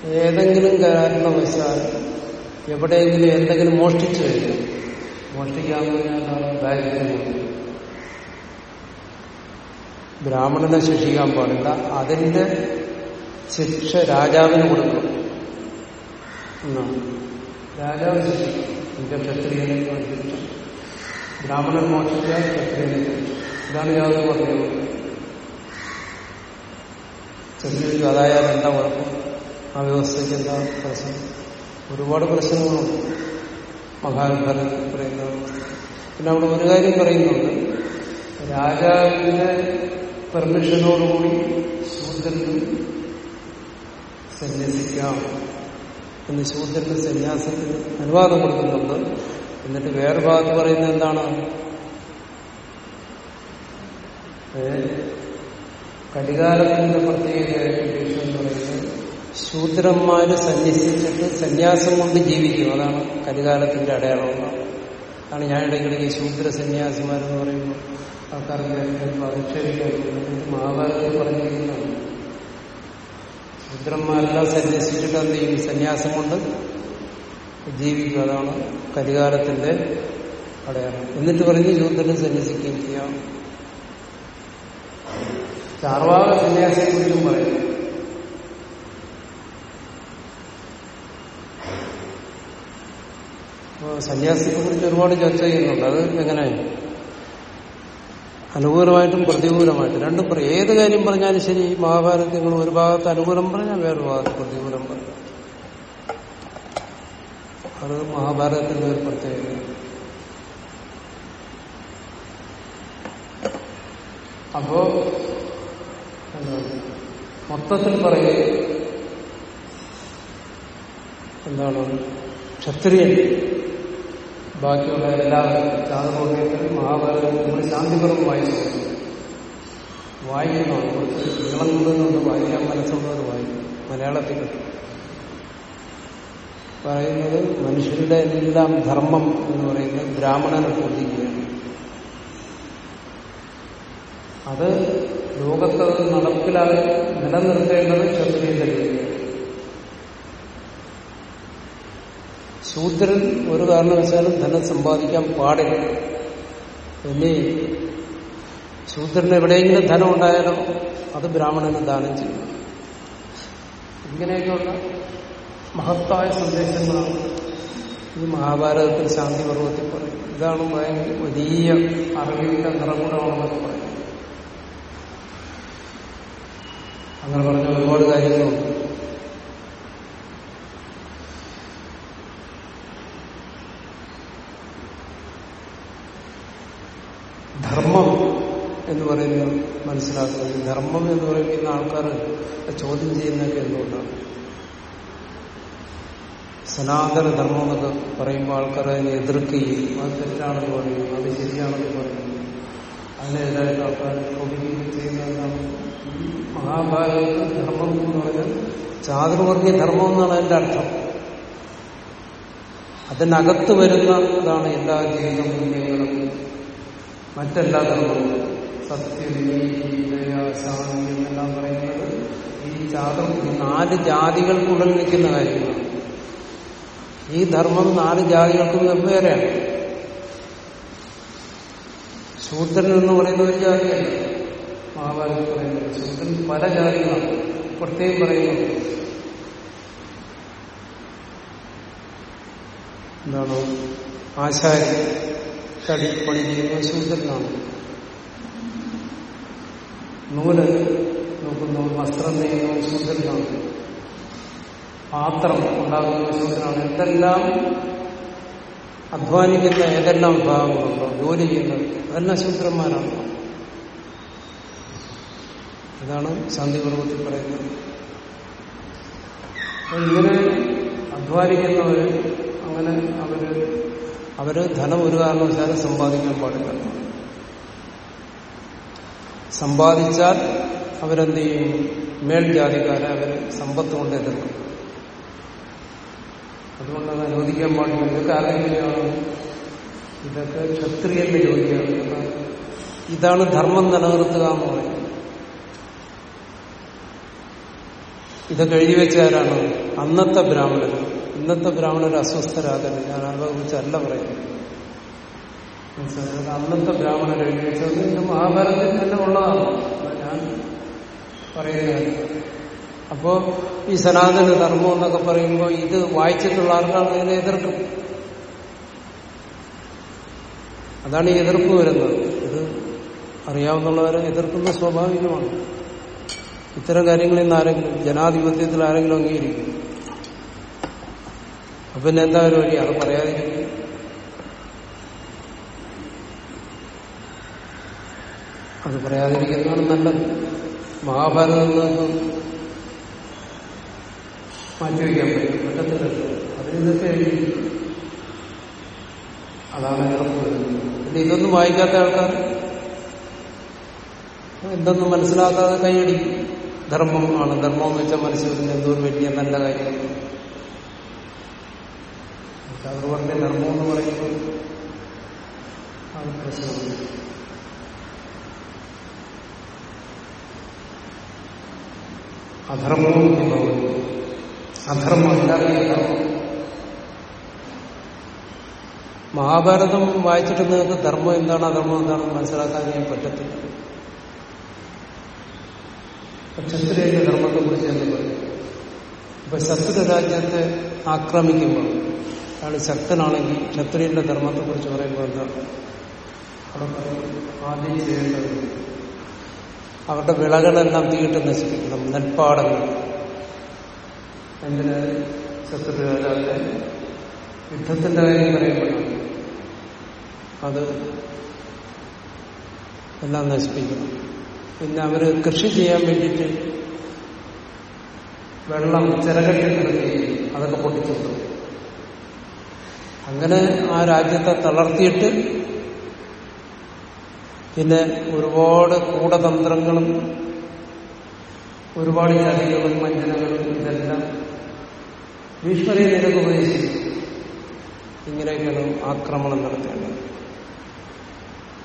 ഏതെങ്കിലും കാരണവശാൽ എവിടെയെങ്കിലും എന്തെങ്കിലും മോഷ്ടിച്ചു കഴിഞ്ഞു മോഷ്ടിക്കാന്ന് ബ്രാഹ്മണനെ ശിക്ഷിക്കാൻ പാടില്ല. അതിന്റെ ശിക്ഷ രാജാവിന് കൊടുക്കണം. എന്നാണ്. രാജാവ് ശിക്ഷിക്കും. എന്റെ ക്ഷത്രിയനെ ശിക്ഷ ബ്രാഹ്മണൻ മോഷിച്ചാൽ ക്ഷത്രിയനെ ഇതാണ് യാതൊരു പറഞ്ഞത്. ക്ഷത്രിയക്ക് അതായാൽ എന്താ കുഴപ്പം. ആ വ്യവസ്ഥയ്ക്ക് എന്താ പ്രശ്നം? ഒരുപാട് പ്രശ്നങ്ങളുണ്ട്. മഹാഭാരതത്തിൽ പറയുന്ന പിന്നെ അവിടെ ഒരു കാര്യം പറയുന്നുണ്ട്. രാജാവിന്റെ പെർമിഷനോടുകൂടി ശൂദ്രനും സന്യസിക്കാം എന്ന് ശൂദ്രന് സന്യാസത്തിന് അനുവാദം കൊടുക്കുന്നുണ്ട്. എന്നിട്ട് വേറെ ഭാഗത്ത് പറയുന്നത് എന്താണ്? കടികാലത്തിന്റെ പ്രത്യേകതയായിട്ട് എന്ന് പറയുന്നത് ശൂദ്രന്മാര് സന്യസിച്ചിട്ട് സന്യാസം കൊണ്ട് ജീവിക്കും. അതാണ് കലികാലത്തിന്റെ അടയാളം അതാണ് ഞാൻ ഇടയ്ക്കിടയ്ക്ക് ശൂദ്ര സന്യാസിമാരെന്ന് പറയുമ്പോൾ ആൾക്കാർക്ക് അധിക്ഷേപിക്കുന്നത് മഹാഭാരതത്തിൽ പറഞ്ഞിരിക്കുന്നതാണ് ശൂദ്രന്മാരെല്ലാം സന്യസിച്ചിട്ട് എന്ത് ചെയ്യും? സന്യാസം കൊണ്ട് ജീവിക്കും അതാണ് കരികാലത്തിന്റെ അടയാളം. എന്നിട്ട് പറഞ്ഞ് ജീവിതത്തിന് സന്യസിക്കുകയും ചെയ്യാം. ചാർവാക സന്യാസിയെ കുറിച്ചും പറയുന്നു സന്യാസിയെ കുറിച്ച് ഒരുപാട് ചർച്ച ചെയ്യുന്നുണ്ട്. അത് എങ്ങനെ? അനുകൂലമായിട്ടും പ്രതികൂലമായിട്ടും. രണ്ടും പറയും. ഏത് കാര്യം പറഞ്ഞാലും ശരി മഹാഭാരതത്തിൽ ഒരു ഭാഗത്ത് അനുകൂലം പറഞ്ഞാൽ വേറൊരു ഭാഗത്ത് പ്രതികൂലം പറയും അത് മഹാഭാരതത്തിന്റെ ഒരു പ്രത്യേകത. അപ്പോ മൊത്തത്തിൽ പറയുക എന്താണ്? ക്ഷത്രിയൻ. ബാക്കിയുള്ള എല്ലാ ചാതകോട്ടയത്തിൽ മഹാഭാരതം നമ്മൾ ശാന്തിപുറം വായിച്ചു വായിക്കുന്നതാണ് കുറച്ച് നീളം കൊണ്ടുവന്നുകൊണ്ട് വായിക്കാൻ മനസ്സുള്ളവർ വായിക്കും. മലയാളത്തിൽ പറയുന്നത് മനുഷ്യരുടെ എല്ലാം ധർമ്മം എന്ന് പറയുന്നത് ബ്രാഹ്മണനെ പൂജിക്കുകയാണ്. അത് ലോകത്ത് അത് നിലനിർത്തേണ്ടത് ക്ഷത്രിയന്റെ രീതിയാണ് ശൂദ്രൻ ഒരു കാരണവശാലും ധനം സമ്പാദിക്കാൻ പാടില്ല. ഇനി ശൂദ്രന് എവിടെയെങ്കിലും ധനം ഉണ്ടായാലോ അത് ബ്രാഹ്മണന് ദാനം ചെയ്യും. ഇങ്ങനെയൊക്കെയുള്ള മഹത്തായ സന്ദേശങ്ങളാണ്. ഈ മഹാഭാരതത്തിൽ ശാന്തി പർവത്തിൽ പറയും. ഇതാണ് ഭയങ്കര വലിയ അറിവിന്റെ നിറകുണമാണെന്നൊക്കെ പറയും. അങ്ങനെ പറഞ്ഞ ഒരുപാട് കാര്യങ്ങളുണ്ട്. ധർമ്മം എന്ന് പറയുന്നത് മനസ്സിലാക്കുന്നത്. ധർമ്മം എന്ന് പറയുന്ന ആൾക്കാർ ചോദ്യം ചെയ്യുന്നതൊക്കെ എന്തുകൊണ്ടാണ്? സനാതന ധർമ്മം എന്നൊക്കെ പറയുമ്പോൾ ആൾക്കാർ അതിനെ എതിർക്കുകയും അത് തെറ്റാണെന്ന് പറയും അത് ശരിയാണെന്ന് പറയും. അതിനെതിരായിട്ട് ആൾക്കാർ ചോദിക്കുകയും ചെയ്യുന്നതാണ് ഈ മഹാഭാരത ധർമ്മം എന്ന് പറഞ്ഞാൽ ചാതുർവർഗീയ ധർമ്മം എന്നാണ് അതിന്റെ അർത്ഥം. അതിനകത്ത് വരുന്ന ഇതാണ് എല്ലാ ജീവിത മൂല്യങ്ങളും. മറ്റെല്ലാ ധർമ്മങ്ങളും. സത്യം ദയ ശാന്തി എന്നെല്ലാം പറയുന്നത് ഈ ചാതുർ നാല് ജാതികൾക്കുള്ളിൽ നിൽക്കുന്ന കാര്യങ്ങളാണ്. ഈ ധർമ്മം നാല് ജാതികൾക്കും വെവ്വേറെയാണ് ശൂദ്രൻ എന്ന് പറയുന്ന ഒരു ജാതിയല്ല. മഹാഭാരതത്തിൽ പറയുന്നത്. ശൂദ്രൻ പല ജാതികളാണ്. പ്രത്യേകം പറയുന്നത് എന്താണ്? ആശാരി തടി പണി ചെയ്യുന്ന ശൂദ്രനാണ്. നൂൽ നോക്കുന്നു വസ്ത്രം നെയ്യുന്ന ശൂദ്രനാണ്. പാത്രം ഉണ്ടാകുന്ന ശൂദ്രനാണ് എന്തെല്ലാം അധ്വാനിക്കുന്ന ഏതെല്ലാം വിഭാഗങ്ങളുണ്ടോ ജോലി ചെയ്യുന്നത് അതെല്ലാം ശൂദ്രന്മാരാണ്. ഇതാണ് ശാന്തി പർവത്തിൽ പറയുന്നത് ഇങ്ങനെ അധ്വാനിക്കുന്നവർ അങ്ങനെ അവർ അവർ ധനം ഒരു കാരണവശാലും സമ്പാദിക്കാൻ പാടില്ല. സമ്പാദിച്ചാൽ അവരെന്ത് ചെയ്യും? മേൽജാതിക്കാരെ അവർ സമ്പത്ത് കൊണ്ട് എതിർക്കും. അതുകൊണ്ട് അത് അനുവദിക്കാൻ പാടില്ല. ഇതൊക്കെ ആരെങ്കിലാണ് ഇതൊക്കെ ക്ഷത്രിയന്റെ ജോലിയാണ്. ഇതാണ് ധർമ്മം നിലനിർത്തുക എന്ന് പറയുന്നത്. ഇതൊക്കെ എഴുതി വെച്ചാരാണ് അന്നത്തെ ബ്രാഹ്മണർ. ഇന്നത്തെ ബ്രാഹ്മണർ അസ്വസ്ഥരാകരുത്. ഞാൻ അതിനെ കുറിച്ചല്ല പറയുന്നത്. മനസ്സിലായത് അന്നത്തെ ബ്രാഹ്മണർ എഴുതി വെച്ചത് ഇത് മഹാഭാരതത്തിൽ തന്നെ ഉള്ളതാണ്. ഞാൻ പറയുന്നത് അപ്പോ ഈ സനാതന ധർമ്മം എന്നൊക്കെ പറയുമ്പോൾ ഇത് വായിച്ചിട്ടുള്ള ആൾക്കാർ ഇതിനെ എതിർക്കും അതാണ് ഈ എതിർപ്പ് വരുന്നത്. ഇത് അറിയാവുന്നവരെ എതിർക്കുന്ന സ്വാഭാവികമാണ്. ഇത്തരം കാര്യങ്ങളിൽ നിന്ന് ആരെങ്കിലും ജനാധിപത്യത്തിൽ ആരെങ്കിലും അംഗീകരിക്കും. അപ്പൊ പിന്നെ എന്താ ഒരു വഴി? അത് പറയാതിരിക്കും അത് പറയാതിരിക്കുന്നതാണ് നല്ലത്. മഹാഭാരതം മാറ്റിവെക്കാൻ പറ്റും. പറ്റത്തില്ലല്ലോ അതിന് എഴുതി അതാണ് പിന്നെ ഇതൊന്നും വായിക്കാത്ത ആൾക്കാർ എന്തൊന്നും മനസ്സിലാക്കാതെ കൈയടി ധർമ്മം ആണ്. ധർമ്മം എന്ന് വെച്ചാൽ മനസ്സിൽ എന്തോ ഒരു വലിയ നല്ല കാര്യം. അതുകൊണ്ട് ധർമ്മം എന്ന് പറയുമ്പോൾ അധർമ്മവും വിഭവം അധർമ്മം ധർമ്മം മഹാഭാരതം വായിച്ചിട്ട് നിങ്ങൾക്ക് ധർമ്മം എന്താണ് അധർമ്മം എന്താണെന്ന് മനസ്സിലാക്കാൻ ഞാൻ പറ്റത്തില്ല. ക്ഷത്രിയന്റെ ധർമ്മത്തെ കുറിച്ച് എന്ന് പറയും? ഇപ്പൊ ശത്രു രാജ്യത്തെ ആക്രമിക്കുമ്പോൾ അയാൾ ശക്തനാണെങ്കിൽ ക്ഷത്രിയന്റെ ധർമ്മത്തെ കുറിച്ച് പറയുമ്പോൾ എന്താണ് ആദ്യം ചെയ്യേണ്ടത് അവരുടെ വിളകളെല്ലാം തീയിട്ട് നശിപ്പിക്കണം നെൽപ്പാടങ്ങൾ. എന്തിന് ശത്രുരാജാവിന്റെ യുദ്ധത്തിന്റെ കാര്യം പറയുമ്പോഴാണ് അത് എല്ലാം നശിപ്പിക്കണം പിന്നെ അവർ കൃഷി ചെയ്യാൻ വേണ്ടിയിട്ട് വെള്ളം കിടക്കുകയും അതൊക്കെ പൊട്ടിച്ചിട്ടു അങ്ങനെ ആ രാജ്യത്തെ തളർത്തിയിട്ട് പിന്നെ ഒരുപാട് കൂടതന്ത്രങ്ങളും ഒരുപാട് ചതികളും വഞ്ചനകളും ഇതെല്ലാം ഭീഷ്മരെ നിനക്ക് ഉപദേശിക്കുന്നു ഇങ്ങനെയൊക്കെയാണ് ആക്രമണം നടത്തേണ്ടത്.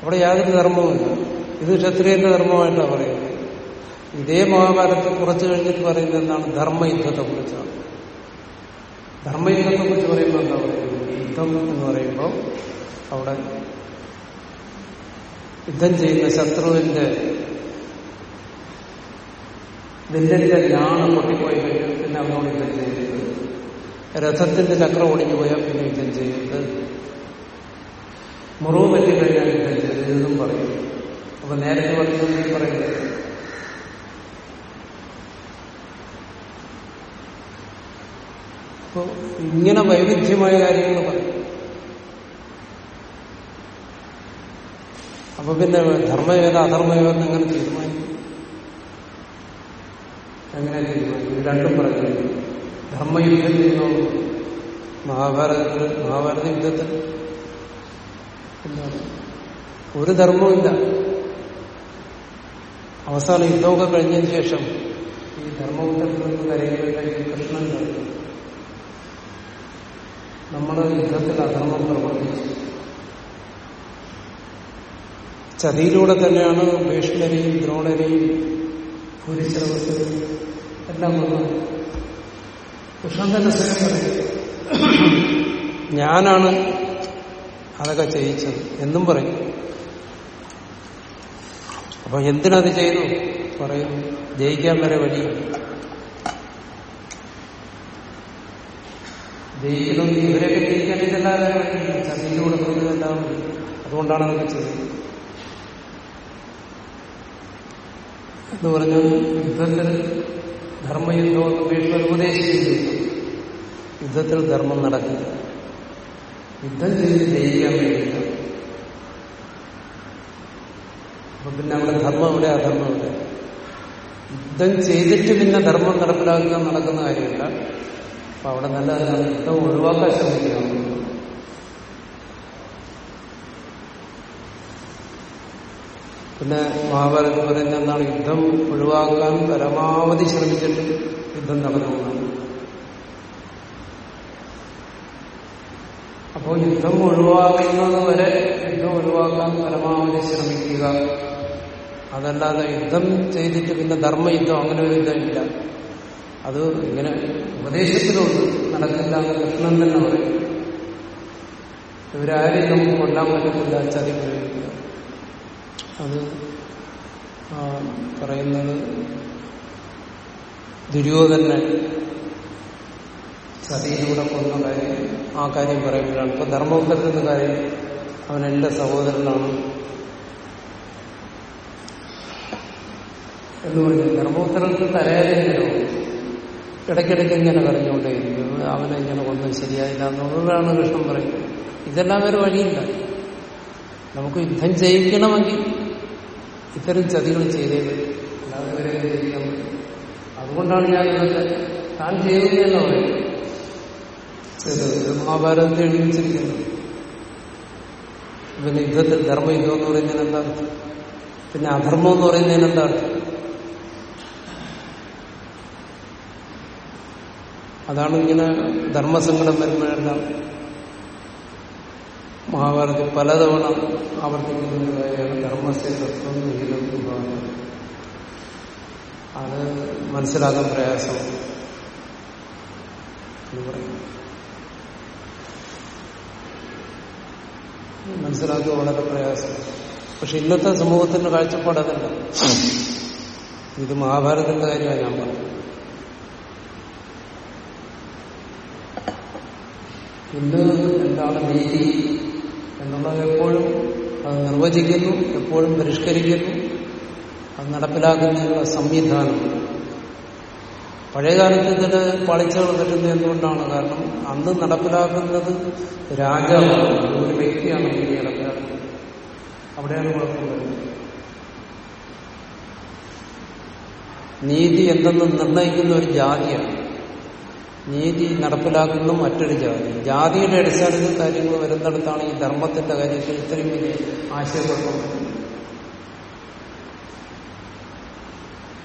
അവിടെ യാതൊരു ധർമ്മവുമില്ല. ഇത് ക്ഷത്രിയന്റെ ധർമ്മമായിട്ടാണ് പറയുന്നത്. ഇതേ മഹാഭാരത്തെ കുറച്ചു കഴിഞ്ഞിട്ട് പറയുന്നത് എന്താണ്? ധർമ്മയുദ്ധത്തെ കുറിച്ചാണ് ധർമ്മയുദ്ധത്തെ കുറിച്ച് പറയുമ്പോൾ എന്താ പറയുന്നത്? യുദ്ധം എന്ന് പറയുമ്പോൾ അവിടെ യുദ്ധം ചെയ്യുന്ന ശത്രുവിന്റെ വില്ലന്റെ ഞാണ് പൊട്ടിപ്പോയി കഴിഞ്ഞാൽ പിന്നെ അവനോട് യുദ്ധം ചെയ്യരുത് രഥത്തിന്റെ ചക്രം ഒടിഞ്ഞു പോയാൽ പിന്നെ യുദ്ധം ചെയ്യരുത് മുറിവ് പറ്റിക്കഴിഞ്ഞാൽ യുദ്ധം ഇതും പറയും. അപ്പൊ നേരത്തെ പറഞ്ഞത് പറയുന്നത് അപ്പോ ഇങ്ങനെ വൈവിധ്യമായ കാര്യങ്ങൾ പറയും. അപ്പൊ പിന്നെ ധർമ്മവേദ അധർമ്മവേദം എങ്ങനെ തീരുമാനിക്കും? എങ്ങനെ തീരുമാനിക്കും? രണ്ടും പറഞ്ഞു ധർമ്മയുദ്ധം ചെയ്യുന്നു മഹാഭാരതത്തിൽ മഹാഭാരത യുദ്ധത്തിൽ ഒരു ധർമ്മമില്ല അവസാന യുദ്ധമൊക്കെ കഴിഞ്ഞതിന് ശേഷം ഈ ധർമ്മപുത്രത്തിൽ നിന്ന് കൃഷ്ണൻ നമ്മൾ യുദ്ധത്തിൽ അധർമ്മം പ്രവർത്തിച്ചു. ചതിയിലൂടെ തന്നെയാണ് ഭീഷ്മരെയും ദ്രോണരെയും ഭൂരിശ്രവസ്ഥരെയും എല്ലാം വന്നത്. കൃഷ്ണൻ തന്നെ സ്വയം പറയും ഞാനാണ് അതൊക്കെ ചെയ്യിച്ചത് എന്നും പറയും. അപ്പൊ എന്തിനത് ചെയ്തു? പറയും ജയിക്കാൻ വരെ വഴി. ജയിക്കണം ഇവരെയൊക്കെ ജയിക്കാൻ ചതിയിലൂടെ എല്ലാം അതുകൊണ്ടാണ് അതൊക്കെ ചെയ്തത്. എന്ന് പറഞ്ഞു യുദ്ധത്തിൽ ധർമ്മയുദ്ധം എന്ന് ഭീഷ്മർ ഉപദേശിക്കുന്നു യുദ്ധത്തിൽ ധർമ്മം നടക്കില്ല. യുദ്ധം ചെയ്ത് ജയിക്കാൻ വേണ്ടിയില്ല അപ്പൊ പിന്നെ അവിടെ ധർമ്മം ഇവിടെ അധർമ്മം ഇവിടെ യുദ്ധം ചെയ്തിട്ട് പിന്നെ ധർമ്മം നടപ്പിലാക്കുക നടക്കുന്ന കാര്യമില്ല. അപ്പൊ അവിടെ നല്ല യുദ്ധം ഒഴിവാക്കാൻ ശ്രമിക്കുകയാണ്. പിന്നെ മഹാഭാരതം പറയുന്ന എന്താണ്? യുദ്ധം ഒഴിവാക്കാൻ പരമാവധി ശ്രമിച്ചിട്ട് യുദ്ധം നടന്നുകൊണ്ടാണ് അപ്പോൾ യുദ്ധം ഒഴിവാക്കുന്നത് വരെ യുദ്ധം ഒഴിവാക്കാൻ പരമാവധി ശ്രമിക്കുക. അതല്ലാതെ യുദ്ധം ചെയ്തിട്ട് പിന്നെ ധർമ്മയുദ്ധം അങ്ങനെ ഒരു യുദ്ധമില്ല അത് ഇങ്ങനെ ഉപദേശത്തിലുണ്ട് നടക്കില്ല എന്ന് കൃഷ്ണൻ തന്നെ പറയും. ഇവരാരെയും നമുക്ക് കൊല്ലാൻ പറ്റത്തില്ല ചതി പ്രയോഗിക്കുക അത് പറയുന്നത് ദുര്യോധനെ സതിയിലൂടെ കൊന്ന കാര്യം ആ കാര്യം പറയുമ്പോഴാണ്. ഇപ്പൊ ധർമ്മപുത്രന്റെ കാര്യം അവൻ എന്റെ സഹോദരനാണ്. എന്ന് പറഞ്ഞു ധർമ്മപുത്രർക്ക് കരയാതിരിക്കണോ ഇടയ്ക്കിടയ്ക്ക് ഇങ്ങനെ കരഞ്ഞുകൊണ്ടേയിരിക്കും അവനെ ഇങ്ങനെ കൊന്നും ശരിയായില്ല എന്നുള്ളതാണ് കൃഷ്ണൻ പറയുന്നത്. ഇതെല്ലാം വേറെ വഴിയില്ല. നമുക്ക് യുദ്ധം ചെയ്യിക്കണമെങ്കിൽ ഇത്തരം ചതികൾ ചെയ്തേ അല്ലാതെ ഇവരെ ജയിക്കാൻ പറ്റും? അതുകൊണ്ടാണ് ഞാൻ ഇതൊക്കെ താൻ ചെയ്തില്ലെന്ന് പറയുന്നത്. മഹാഭാരതത്തിൽ എഴുതി വെച്ചിരിക്കുന്നത് പിന്നെ യുദ്ധത്തിൽ ധർമ്മയുദ്ധം എന്ന് പറയുന്നതിന് എന്താ പിന്നെ അധർമ്മം എന്ന് പറയുന്നതിന് എന്താ അതാണ് ഇങ്ങനെ ധർമ്മസങ്കടം വരുമ്പോഴെല്ലാം മഹാഭാരതത്തിൽ പലതവണ ആവർത്തിക്കുന്ന കാര്യമാണ് ധർമ്മസ്യ തത്വം നീലം അത് മനസ്സിലാക്കാൻ പ്രയാസം എന്ന് പറയും. മനസ്സിലാക്കുക വളരെ പ്രയാസം. പക്ഷെ ഇന്നത്തെ സമൂഹത്തിന്റെ കാഴ്ചപ്പാട് അതല്ല. ഇത് മഹാഭാരതത്തിന്റെ കാര്യമാണ് ഞാൻ പറഞ്ഞത്. ഇന്ന് എന്താണ് നീതി? എന്നുള്ളത് എപ്പോഴും അത് നിർവചിക്കുന്നു എപ്പോഴും പരിഷ്കരിക്കുന്നു. അത് നടപ്പിലാക്കുന്നതിനുള്ള സംവിധാനം. പഴയകാലത്ത് ഇതിന് പളിച്ചകൾ പറ്റുന്നത് എന്തുകൊണ്ടാണ്? കാരണം അന്ന് നടപ്പിലാക്കുന്നത് രാജാവാണ്. ഒരു വ്യക്തിയാണ് ഇനി നടപ്പിലാക്കുന്നത്. അവിടെയാണ് കുഴപ്പം വരുന്നത് നീതി എന്തെന്ന് നിർണയിക്കുന്ന ഒരു ജാതിയാണ്. നീതി നടപ്പിലാക്കുന്ന മറ്റൊരു ജാതി. ജാതിയുടെ അടിസ്ഥാനത്തിൽ കാര്യങ്ങൾ വരുന്നിടത്താണ് ഈ ധർമ്മത്തിന്റെ കാര്യത്തിൽ ഇത്രയും വലിയ ആശയക്കുഴപ്പം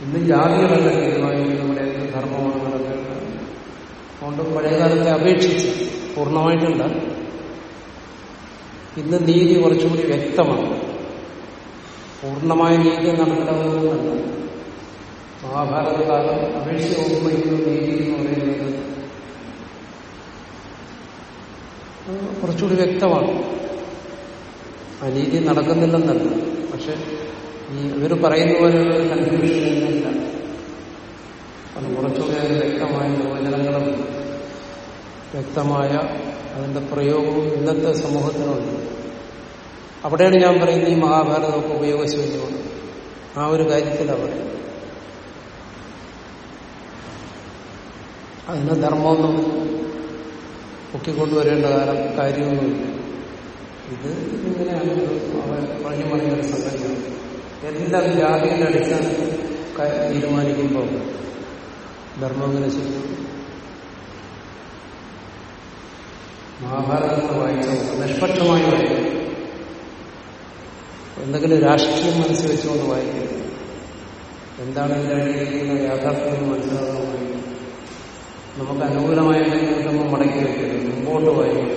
ഇന്ന് ജാതികളല്ല തീരുമാനിക്കുന്നത് നമ്മുടെ ധർമ്മമാണ് നടക്കുന്നത് അതുകൊണ്ട് പഴയകാലത്തെ അപേക്ഷിച്ച് പൂർണമായിട്ടുണ്ട്. ഇന്ന് നീതി കുറച്ചുകൂടി വ്യക്തമാണ്. പൂർണമായ നീതി നടപ്പിലാകുന്നതല്ല മഹാഭാരത കാലം അപേക്ഷിച്ച് നോക്കുമ്പോൾ ഇന്ന് നീതി എന്ന് പറയുന്നത് കുറച്ചുകൂടി വ്യക്തമാണ് അനീതി നടക്കുന്നില്ലെന്നല്ല. പക്ഷെ ഈ ഇവർ പറയുന്ന പോലെയുള്ള കൺഫ്യൂഷൻ അത് കുറച്ചുകൂടി അതിന് വ്യക്തമായ നിർവചനങ്ങളും വ്യക്തമായ അതിന്റെ പ്രയോഗവും ഇന്നത്തെ സമൂഹത്തിനുണ്ട്. അവിടെയാണ് ഞാൻ പറയുന്നത് ഈ മഹാഭാരതമൊക്കെ ഉപയോഗശൂന്യമാണ് ആ ഒരു കാര്യത്തിലാണ് പറയുന്നത്. അതിന് ധർമ്മമൊന്നും പൊക്കിക്കൊണ്ടുവരേണ്ട കാലം കാര്യമൊന്നുമില്ല. ഇത് ഇങ്ങനെയാണ് അവൻ പറഞ്ഞു പറയുന്ന സംഗതിയാണ്. എല്ലാം ജാതിയുടെ അടിസ്ഥാനത്തിൽ തീരുമാനിക്കുമ്പോൾ ധർമ്മം അങ്ങനെ ശരി മഹാഭാരതങ്ങൾ വായിച്ചോ നിഷ്പക്ഷമായി വായിക്കും എന്തെങ്കിലും രാഷ്ട്രീയം മനസ്സിൽ വെച്ചുകൊണ്ട് വായിക്കരുത്. എന്താണ് ഇതിൽ എഴുതിയിരിക്കുന്ന യാഥാർത്ഥ്യം മനസ്സിലാക്കാൻ വായിക്കും നമുക്ക് അനുകൂലമായ കിട്ടുമ്പോൾ മടക്കി വയ്ക്കരുത് മുമ്പോട്ട് വായിക്കരുത്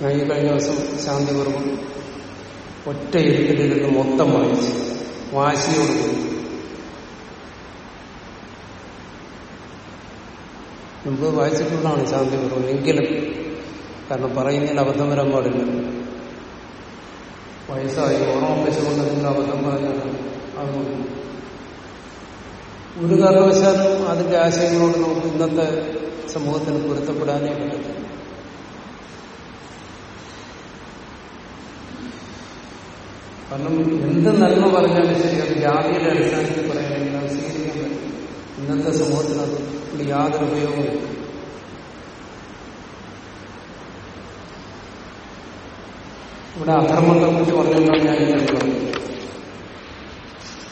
ഞാൻ ഈ കഴിഞ്ഞ ദിവസം ശാന്തിപൂർവം ഒറ്റ എഴുത്തിലിരുന്ന് മൊത്തം വായിച്ചു വാശിയോട് മുമ്പ് വായിച്ചിട്ടുള്ളതാണ് ശാന്തി പൂർവം എങ്കിലും കാരണം പറയുന്നതിൽ അബദ്ധം വരാൻ പാടില്ല. വയസ്സായി. ഓർമ്മ വെച്ചുകൊണ്ട് നിങ്ങൾ അബദ്ധം പറഞ്ഞാണ് ഒരു കാരണവശാലും അതിന്റെ ആശയങ്ങളോട് നമുക്ക് ഇന്നത്തെ സമൂഹത്തിന് പൊരുത്തപ്പെടാനേ പറ്റത്തില്ല. കാരണം എന്ത് നന്മ പറഞ്ഞാലും ശരി അത് ജാതിയുടെ അടിസ്ഥാനത്തിൽ പറയാനെങ്കിലും സ്വീകരിക്കാൻ പറ്റും. ഇന്നത്തെ സമൂഹത്തിന് അത് യാതൊരു ഉപയോഗവും ഇവിടെ അധർമ്മത്തെ കുറിച്ച് പറഞ്ഞുകൊണ്ടാണ് ഞാൻ ഇങ്ങനെ പറഞ്ഞത്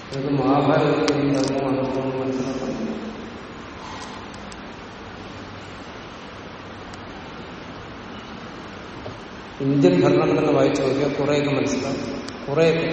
അതായത് മഹാഭാരതത്തിൽ ധർമ്മമാണ് ധർമ്മം അധർമ്മം ഇന്ത്യൻ ഭരണഘടന വായിച്ചു നോക്കിയാൽ കുറേയൊക്കെ മനസ്സിലാക്കും കുറേയൊക്കെ.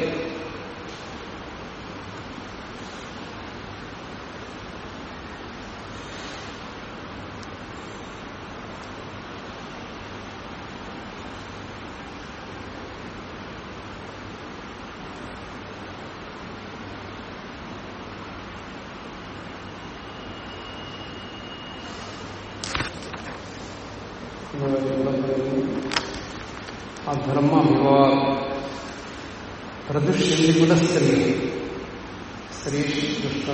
അധർമ്മ പ്രദുഷ്യന്തി പുനഃസ്ത്രീ സ്ത്രീ ദുഷ്ട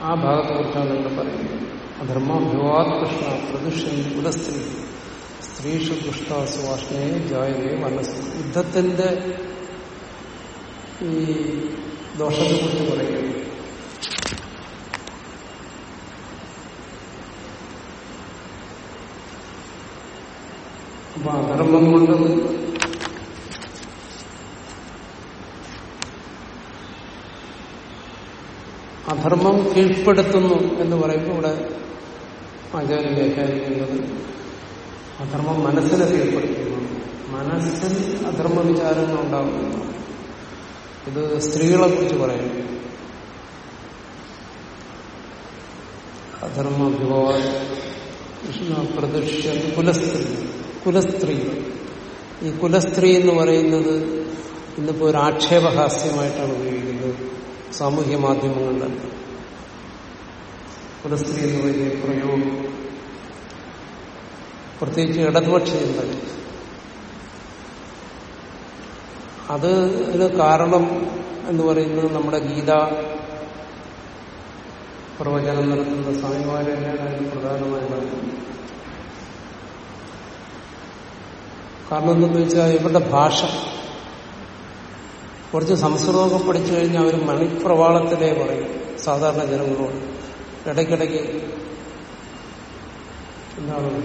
ആ ഭാഗത്തെ കുറിച്ചാണ് ഇവിടെ പറയുന്നത്. അധർമാഭിവാദ് കൃഷ്ണ പ്രദുഷ്യന്തി പുനഃസ്ത്രീ സ്ത്രീഷു ദുഷ്ട സുഭാഷണയെ ജായതയെ മനസ്സ്. യുദ്ധത്തിന്റെ ഈ ദോഷത്തെക്കുറിച്ച് പറയുന്നു അപ്പൊ അധർമ്മം കൊണ്ട് അധർമ്മം കീഴ്പ്പെടുത്തുന്നു എന്ന് പറയുമ്പോൾ ഇവിടെ ആചാര്യ വ്യാഖ്യാനിക്കുന്നത് അധർമ്മം മനസ്സിനെ കീഴ്പ്പെടുത്തുന്നു. മനസ്സിൽ അധർമ്മ വിചാരങ്ങൾ ഉണ്ടാകുന്നു. ഇത് സ്ത്രീകളെ കുറിച്ച് പറയുന്നു അധർമ്മ വിഭവ പ്രദക്ഷ്യ കുലസ്ത്രീ. കുലസ്ത്രീകൾ ഈ കുലസ്ത്രീ എന്ന് പറയുന്നത് ഇന്നിപ്പോ ഒരു ആക്ഷേപഹാസ്യമായിട്ടാണ് ഉപയോഗിക്കുന്നത്. സാമൂഹ്യ മാധ്യമങ്ങളിൽ കുലസ്ത്രീ എന്ന് പറയുന്ന പ്രയോഗം പ്രത്യേകിച്ച് ഇടതുപക്ഷ അത് ഇതിന് കാരണം എന്ന് പറയുന്നത് നമ്മുടെ ഗീത പ്രവചനം നടത്തുന്ന സ്വാമിമാരെ തന്നെയാണ് അതിന് പ്രധാനമായി കാരണം എന്തെന്ന് വെച്ചാൽ ഇവരുടെ ഭാഷ. കുറച്ച് സംസ്കൃതമൊക്കെ പഠിച്ചു കഴിഞ്ഞാൽ അവർ മണിപ്രവാളത്തിലേ പറയും സാധാരണ ജനങ്ങളോട്. ഇടയ്ക്കിടയ്ക്ക് എന്താണ്?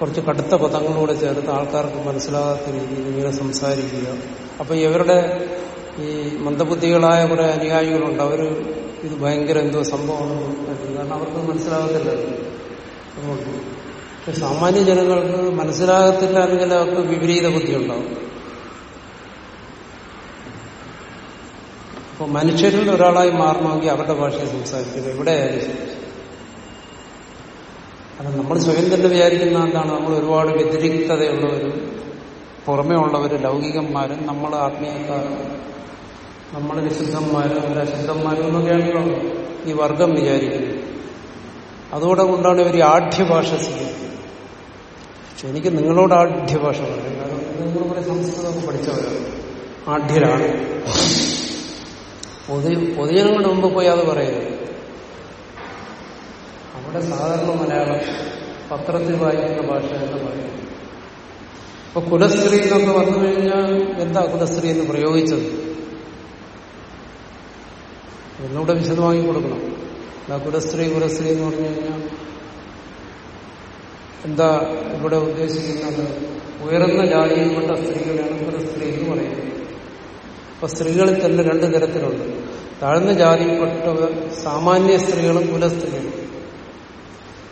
കുറച്ച് കടുത്ത പദങ്ങളോട് ചേർത്ത് ആൾക്കാർക്ക് മനസ്സിലാകാത്ത രീതിയിൽ ഇങ്ങനെ സംസാരിക്കുക. അപ്പൊ ഇവരുടെ ഈ മന്ദബുദ്ധികളായ കുറെ അനുയായികളുണ്ട്. അവർ ഇത് ഭയങ്കര എന്തോ സംഭവമാണ് കാരണം അവർക്ക് മനസ്സിലാകത്തില്ല. അതുകൊണ്ട് സാമാന്യ ജനങ്ങൾക്ക് മനസ്സിലാകത്തില്ല അല്ലെങ്കിൽ അവർക്ക് വിപരീത ബുദ്ധി ഉണ്ടാവും അപ്പൊ മനുഷ്യരിൽ ഒരാളായി മാറണമെങ്കിൽ അവരുടെ ഭാഷയെ സംസാരിക്കുന്നത് ഇവിടെ അത് നമ്മൾ സ്വയം തന്നെ വിചാരിക്കുന്ന എന്താണ്? നമ്മൾ ഒരുപാട് വ്യതിരിക്തതയുള്ളവരും പുറമേ ഉള്ളവർ ലൗകികന്മാരും നമ്മൾ ആത്മീയക്കാരും നമ്മൾ വിശുദ്ധന്മാരും അശുദ്ധന്മാരും എന്നൊക്കെയാണല്ലോ ഈ വർഗം വിചാരിക്കുന്നത്. അതോടെ കൊണ്ടാണ് ഇവർ ആഢ്യഭാഷ സ്വീകരിക്കുന്നത്. പക്ഷെ എനിക്ക് നിങ്ങളോട് ആഢ്യഭാഷ പറയാം. കാരണം നിങ്ങൾ കുറെ സംസ്കൃതമൊക്കെ പഠിച്ചവരാണ് ആഢ്യരാണ് പൊതു പൊതുജനങ്ങളുടെ മുമ്പ് പോയി അത് പറയുന്നത് അവിടെ സാധാരണ മലയാളം പത്രത്തിൽ വായിക്കുന്ന ഭാഷ എന്ന് പറയുന്നത് അപ്പൊ കുലസ്ത്രീ എന്നൊക്കെ വന്നു കഴിഞ്ഞാൽ എന്താ കുലസ്ത്രീ എന്ന് പ്രയോഗിച്ചത്? ഒന്നുകൂടെ വിശദമാക്കി കൊടുക്കണം. എന്താ കുലസ്ത്രീ കുലസ്ത്രീ എന്ന് പറഞ്ഞു കഴിഞ്ഞാൽ എന്താ ഇവിടെ ഉദ്ദേശിക്കുന്നത്? ഉയർന്ന ജാതിയിൽപ്പെട്ട സ്ത്രീകളാണ് സ്ത്രീ എന്ന് പറയുന്നത് അപ്പൊ സ്ത്രീകളിൽ തന്നെ രണ്ട് തരത്തിലുണ്ട്. താഴ്ന്ന ജാതിയിൽപ്പെട്ടവർ സാമാന്യ സ്ത്രീകളും കുലസ്ത്രീകളും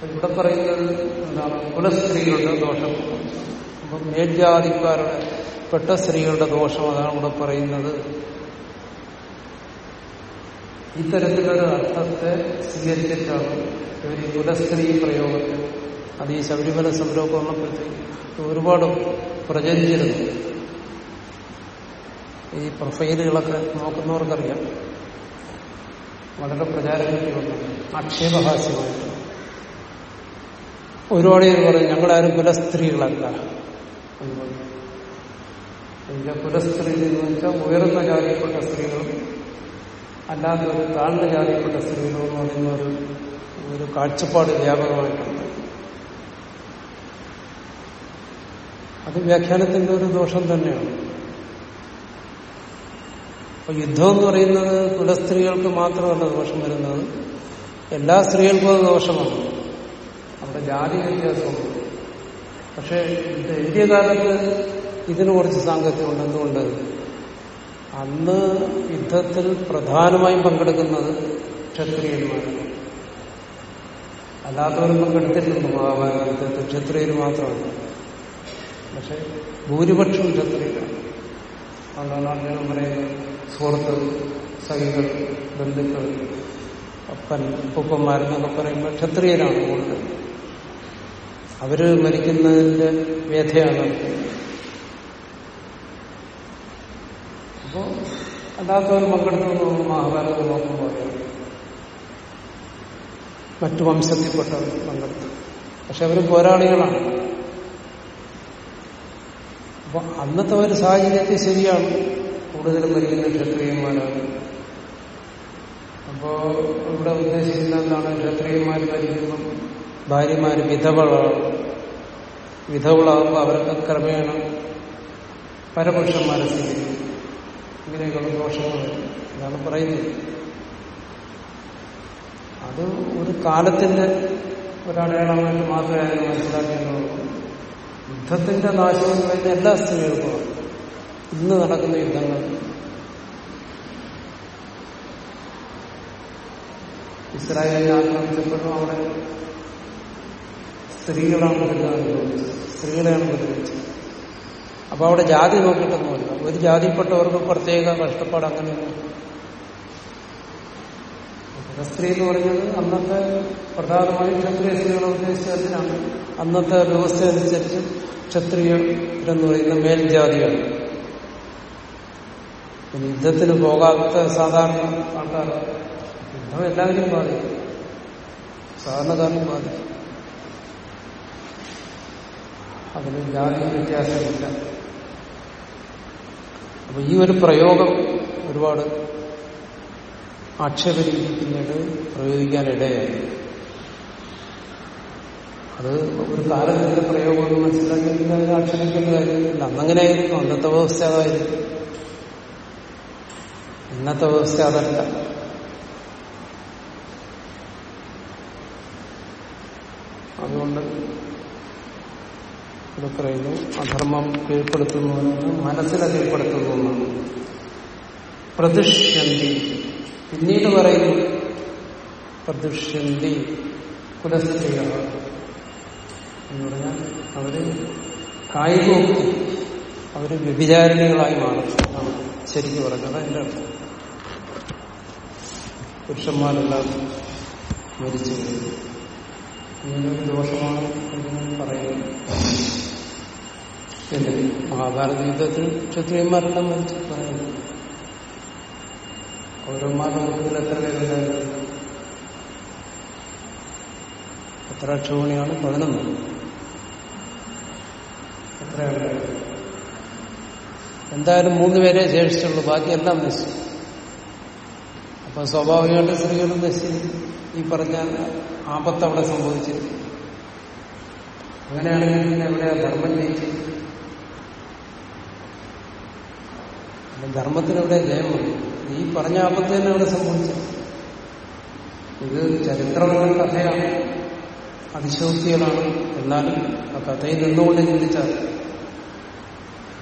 ഇവിടെ പറയുന്നത് എന്താണ് കുലസ്ത്രീകളുടെ ദോഷം. അപ്പൊ മേൽജാതിക്കാരുടെ പെട്ട സ്ത്രീകളുടെ ദോഷം അതാണ് ഇവിടെ പറയുന്നത്. ഇത്തരത്തിലൊരു അർത്ഥത്തെ സ്വീകരിച്ചിട്ടാണ് ഇവർ കുലസ്ത്രീ പ്രയോഗത്തിൽ അത് ഈ ശബരിമല സംരംഭം വന്നപ്പോഴത്തേക്ക് ഒരുപാട് പ്രചരിച്ചിരുന്നു. ഈ പ്രൊഫൈലുകളൊക്കെ നോക്കുന്നവർക്കറിയാം. വളരെ പ്രചാരം കിട്ടിയുണ്ട് ആക്ഷേപഹാസ്യമായിട്ട്. ഒരുപാട് പേര് പറയും ഞങ്ങളാരും കുലസ്ത്രീകളല്ല എന്ന് ഇതിന്റെ കുലസ്ത്രീ എന്ന് വെച്ചാൽ ഉയർന്ന ജാതിയിൽപ്പെട്ട സ്ത്രീകളും അല്ലാത്ത ഒരു താഴ്ന്ന ജാതിയിൽപ്പെട്ട സ്ത്രീകളും എന്ന് പറയുന്ന ഒരു ഒരു കാഴ്ചപ്പാട് വ്യാപകമായിട്ടുണ്ട്. അത് വ്യാഖ്യാനത്തിന്റെ ഒരു ദോഷം തന്നെയാണ്. അപ്പൊ യുദ്ധം എന്ന് പറയുന്നത് കുലസ്ത്രീകൾക്ക് മാത്രമല്ല ദോഷം വരുന്നത്. എല്ലാ സ്ത്രീകൾക്കും അത് ദോഷമാണ്. അവിടെ ജാതി വ്യത്യാസമുണ്ട് പക്ഷെ ഇന്ത്യ കാലത്ത് ഇതിന് കുറച്ച് സാങ്കത്യമുണ്ട് എന്തുകൊണ്ട്? അന്ന് യുദ്ധത്തിൽ പ്രധാനമായും പങ്കെടുക്കുന്നത് ക്ഷത്രിയന്മാരാണ്. അല്ലാത്തവരും പങ്കെടുത്തിട്ടുണ്ട് മഹാഭാരത യുദ്ധത്തിൽ ക്ഷത്രിയർ മാത്രമല്ല പക്ഷെ ഭൂരിപക്ഷം ക്ഷത്രിയരാണ് അതുകൊണ്ടാണ് അർജുനൻ പറയുന്നത് സുഹൃത്ത് സഖികൾ ബന്ധുക്കൾ അപ്പൻ ഉപ്പന്മാരെന്നൊക്കെ പറയുമ്പോൾ ക്ഷത്രിയരാണ് കൂടുതൽ. അവർ മരിക്കുന്നതിന്റെ വ്യഥയാണ്. അപ്പോ അല്ലാത്തവർ പങ്കെടുത്തു മഹാഭാരതം നോക്കുമ്പോൾ മറ്റു വംശത്തിൽപ്പെട്ടവർ പങ്കെടുത്തു. പക്ഷെ അവർ പോരാളികളാണ്. അപ്പൊ അന്നത്തെ ഒരു സാഹചര്യത്തിൽ ശരിയാണ്. കൂടുതലും മരിക്കുന്ന ക്ഷത്രിയന്മാരാണ്. അപ്പോ ഇവിടെ ഉദ്ദേശിക്കുന്ന എന്താണ്? ക്ഷത്രിയന്മാർ മരിക്കുമ്പം ഭാര്യമാര് വിധവകളാണ്. വിധവളാകുമ്പോൾ അവർക്ക് ക്രമേണ പരപുരുഷന്മാരെ സ്വീകരിക്കും. ഇങ്ങനെയൊക്കെയുള്ള ദോഷങ്ങൾ ഇതാണ് പറയുന്നത്. അത് ഒരു കാലത്തിന്റെ ഒരടയാളമായിട്ട് മാത്രമേ അതിനെ മനസ്സിലാക്കേണ്ടതുള്ളൂ യുദ്ധത്തിന്റെ നാശം എന്ന് പറയുന്ന എല്ലാ സ്ത്രീകൾക്കും ഇന്ന് നടക്കുന്ന യുദ്ധങ്ങൾ. ഇസ്രായേലിനെ ആക്രമിച്ചപ്പോഴും അവിടെ സ്ത്രീകളാണ് അനുഭവിച്ചത് സ്ത്രീകളെയാണ് ഉപദ്രവിച്ചത് അപ്പൊ അവിടെ ജാതി നോക്കിയിട്ടൊന്നുമില്ല. ഒരു ജാതിപ്പെട്ടവർക്ക് പ്രത്യേക കഷ്ടപ്പാട് അങ്ങനെയൊന്നും സ്ത്രീ എന്ന് പറഞ്ഞത് അന്നത്തെ പ്രധാനമായും ക്ഷത്രിയ സ്ത്രീകളെ ഉദ്ദേശിച്ചതിനാണ് അന്നത്തെ വ്യവസ്ഥ അനുസരിച്ച് ക്ഷത്രിയരെന്ന് പറയുന്ന മേൽജാതിയാണ് യുദ്ധത്തിന് പോകാത്ത സാധാരണ ആൾക്കാർ യുദ്ധം എല്ലാവരും ബാധിക്കും. സാധാരണക്കാരനും ബാധിക്കും. അതിന് ജാതി വ്യത്യാസമില്ല. അപ്പൊ ഈ ഒരു പ്രയോഗം ഒരുപാട് ആക്ഷേപരീതി പിന്നീട് പ്രയോഗിക്കാനിടയായി. അത് ഒരു കാലത്തിന്റെ പ്രയോഗം മനസ്സിലാക്കി അതിന് ആക്ഷേപിക്കേണ്ട കാര്യമില്ല. അന്നങ്ങനെയായിരുന്നു അന്നത്തെ വ്യവസ്ഥ അതായിരുന്നു ഇന്നത്തെ വ്യവസ്ഥ അതല്ല. അതുകൊണ്ട് ഇത് പറയുന്നു അധർമ്മം കീഴ്പ്പെടുത്തുന്നവരെന്ന് മനസ്സിനെ കീഴ്പ്പെടുത്തുന്നു എന്നാണ് പ്രതിഷ്യന്തി പിന്നീട് പറയുന്നു പ്രദുഷ്യന്തി കുലസ്ത്രീകൾ എന്ന് പറഞ്ഞാൽ അവർ കായികോക്തി അവർ വ്യഭിചാരിണികളായി മാറും ശരിക്കും പറഞ്ഞത്. അതിന്റെ അർത്ഥം. പുരുഷന്മാരെല്ലാം മരിച്ചു ഇങ്ങനൊരു ദോഷമാണ് എന്ന് പറയുന്നത് പിന്നെ മഹാഭാരത യുദ്ധത്തിൽ ക്ഷത്രിയന്മാരെല്ലാം മരിച്ചു. പറയുന്നു. പൗരന്മാരുടെ കൂട്ടത്തിൽ എത്ര പേരുണ്ടായിരുന്നു? എത്ര അക്ഷമണിയാണ് പതിനൊന്ന്. എത്രയാണ്? എന്തായാലും മൂന്ന് പേരെ ശേഷിച്ചുള്ളൂ. ബാക്കിയെല്ലാം നശിച്ചു അപ്പൊ സ്വാഭാവികമായിട്ട് സ്ത്രീകളും നശിച്ചു ഈ പറഞ്ഞ ആപത്ത് അവിടെ സംഭവിച്ചിരിക്കും. അങ്ങനെയാണെങ്കിൽ പിന്നെ എവിടെയാ ധർമ്മം ജയിച്ചു ധർമ്മത്തിന് എവിടെ ജയം വന്നു ഈ പറഞ്ഞ ആപത്ത് തന്നെ അവിടെ സംഭവിച്ചു. ഇത് ചരിത്രമുള്ള കഥയാണ്. അതിശോക്തികളാണ് എന്നാലും ആ കഥയിൽ നിന്നുകൊണ്ട് ചിന്തിച്ചാൽ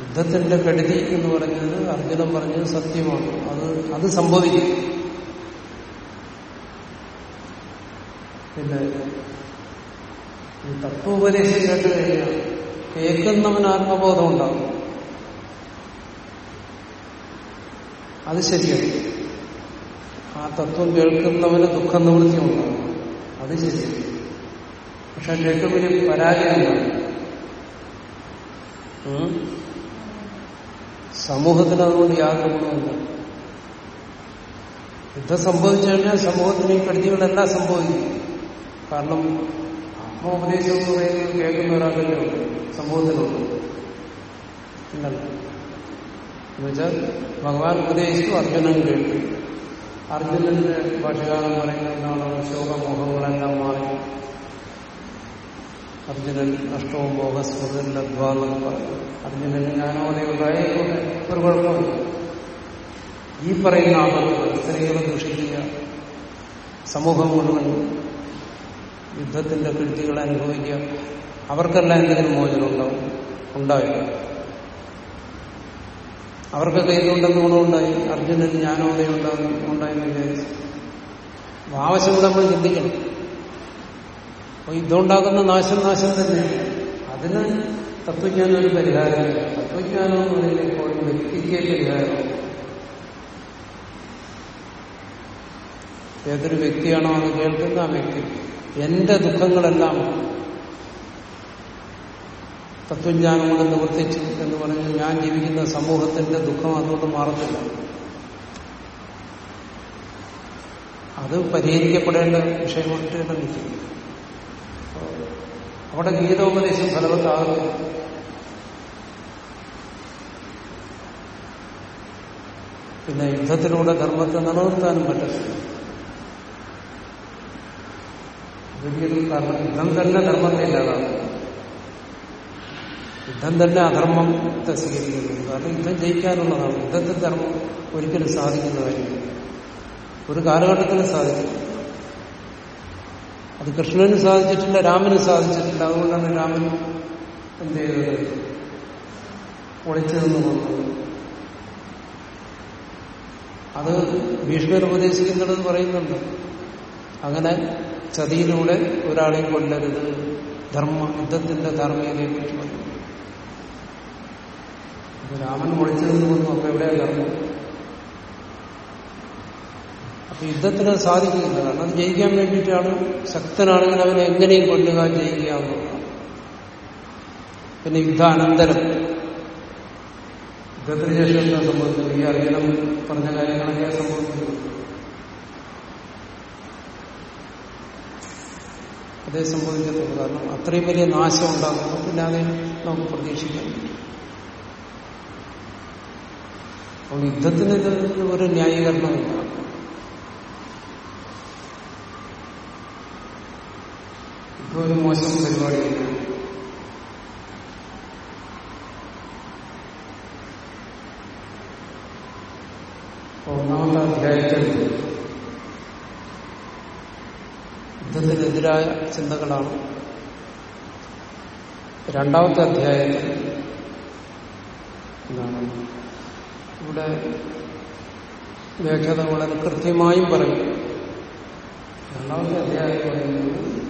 യുദ്ധത്തിന്റെ കെടുതി എന്ന് പറഞ്ഞത് അർജുനൻ പറഞ്ഞത് സത്യമാണ്. അത് അത് സംഭവിക്കും. പിന്നെ തത്വോപദേശം കേട്ട് കഴിഞ്ഞാൽ ആത്മബോധം ഉണ്ടാകും. അത് ശരിയാണ് ആ തത്വം കേൾക്കുന്നവന് ദുഃഖ നിവൃത്തി ഉണ്ടാവും അത് ശരിയാണ് പക്ഷെ ഏറ്റവും വലിയ പരാജയമാണ് സമൂഹത്തിന് അതുകൊണ്ട് യാതൊരു ഗുണമില്ല യുദ്ധം സംഭവിച്ചു കഴിഞ്ഞാൽ സമൂഹത്തിന് ഈ കടിഞ്ഞുകളെല്ലാം സംഭവിക്കും. കാരണം ആത്മോപദേശം എന്ന് പറയുന്നത് കേൾക്കുന്ന എന്നുവെച്ചാൽ ഭഗവാൻ ഉപദേശിച്ചു അർജുനൻ കേട്ടു. അർജുനന്റെ ഭാഷകാലം പറയുന്ന ശോകമോഹങ്ങളെല്ലാം മാറി. അർജുനൻ നഷ്ടവും മോഹസ്മൃതൻ പറഞ്ഞു അർജുനന് ജ്ഞാനോദയുണ്ടായ ഒരു കുഴപ്പമില്ല. ഈ പറയുന്ന ആളുകൾ സ്ത്രീകളെ ദൂഷിക്കുക സമൂഹം മുഴുവൻ യുദ്ധത്തിന്റെ കൃതികളെ അനുഭവിക്കുക അവർക്കെല്ലാം എന്തെങ്കിലും മോചനം ഉണ്ടാവും ഉണ്ടായില്ല അവർക്കൊക്കെ ഇതുകൊണ്ടെന്ന് ഗുണമുണ്ടായി. അർജുനൻ ജ്ഞാനോദയം ഉണ്ടാകും ഉണ്ടായെന്ന് വിചാരിച്ചു. അപ്പൊ ആവശ്യം നമ്മൾ ചിന്തിക്കണം. അപ്പൊ ഇതുണ്ടാക്കുന്ന നാശം നാശം തന്നെ. അതിന് തത്വജ്ഞാനം ഒരു പരിഹാരമില്ല. തത്വജ്ഞാനം എന്ന് പറയുന്നത് എപ്പോഴും വ്യക്തിക്ക് പരിഹാരം ഏതൊരു വ്യക്തിയാണോ അത് കേൾക്കുന്ന ആ വ്യക്തി. എന്റെ ദുഃഖങ്ങളെല്ലാം തത്വജ്ഞാനം കൊണ്ട് നിവർത്തിച്ചു എന്ന് പറഞ്ഞ് ഞാൻ ജീവിക്കുന്ന സമൂഹത്തിന്റെ ദുഃഖം അതുകൊണ്ട് മാറത്തില്ല. അത് പരിഹരിക്കപ്പെടേണ്ട വിഷയമായിട്ട് തന്നെ നിൽക്കുന്നു. അവിടെ ഗീതോപദേശം ഫലവത്താകുന്നു പിന്നെ യുദ്ധത്തിലൂടെ ധർമ്മത്തെ നിലനിർത്താനും പറ്റത്തില്ല. കാരണം യുദ്ധം തന്നെ ധർമ്മത്തെ ഇല്ലാതാകും യുദ്ധം തന്നെ അധർമ്മത്തെ സ്വീകരിക്കുന്നു കാരണം യുദ്ധം ജയിക്കാനുള്ളതാണ്. യുദ്ധത്തിൽ ധർമ്മം ഒരിക്കലും സാധിക്കുന്ന കാര്യമില്ല. ഒരു കാലഘട്ടത്തിൽ സാധിക്കും അത് കൃഷ്ണന് സാധിച്ചിട്ടില്ല രാമന് സാധിച്ചിട്ടില്ല. അതുകൊണ്ടാണ് രാമൻ എന്ത് ചെയ്തത്? ഒളിച്ചു നിന്ന് അത് ഭീഷ്മർ ഉപദേശിക്കുന്നുണ്ടെന്ന് പറയുന്നുണ്ട്. അങ്ങനെ ചതിയിലൂടെ ഒരാളെയും കൊല്ലരുത്. ധർമ്മ യുദ്ധത്തിന്റെ ധാർമ്മികതയെ കുറിച്ച് പറയുന്നു. രാമൻ മുളിച്ചതെന്ന് പറഞ്ഞു അപ്പൊ എവിടെയാ ധർമ്മം അപ്പൊ യുദ്ധത്തിന് സാധിക്കുന്നില്ല. കാരണം അത് ജയിക്കാൻ വേണ്ടിയിട്ടാണ് ശക്തനാണെങ്കിൽ അവനെ എങ്ങനെയും കൊല്ലുക ജയിക്കുക എന്നുള്ളതാണ് പിന്നെ യുദ്ധാനന്തരം. യുദ്ധത്തിന് ശേഷം എന്താ സംഭവിച്ചത്? ഈ അർജുനം പറഞ്ഞ കാര്യങ്ങളൊക്കെ സംഭവിക്കുന്നത് അതേ സംഭവിക്കത്തുള്ളൂ കാരണം അത്രയും വലിയ നാശം ഉണ്ടാകുമ്പോൾ പിന്നെ അതേ നമുക്ക് പ്രതീക്ഷിക്കാൻ പറ്റും. അപ്പോൾ യുദ്ധത്തിന് ഒരു ന്യായീകരണമില്ല. ഇപ്പൊ ഒരു മോശം പരിപാടിയില്ല ഒന്നാമത്തെ അധ്യായത്തിൽ യുദ്ധത്തിനെതിരായ ചിന്തകളാണ്. രണ്ടാമത്തെ അധ്യായത്തിൽ എന്താണ്? ഇവിടെ വ്യാഖ്യാത വളരെ കൃത്യമായും പറയും രണ്ടാമത്തെ അധ്യായം പറയുന്നത്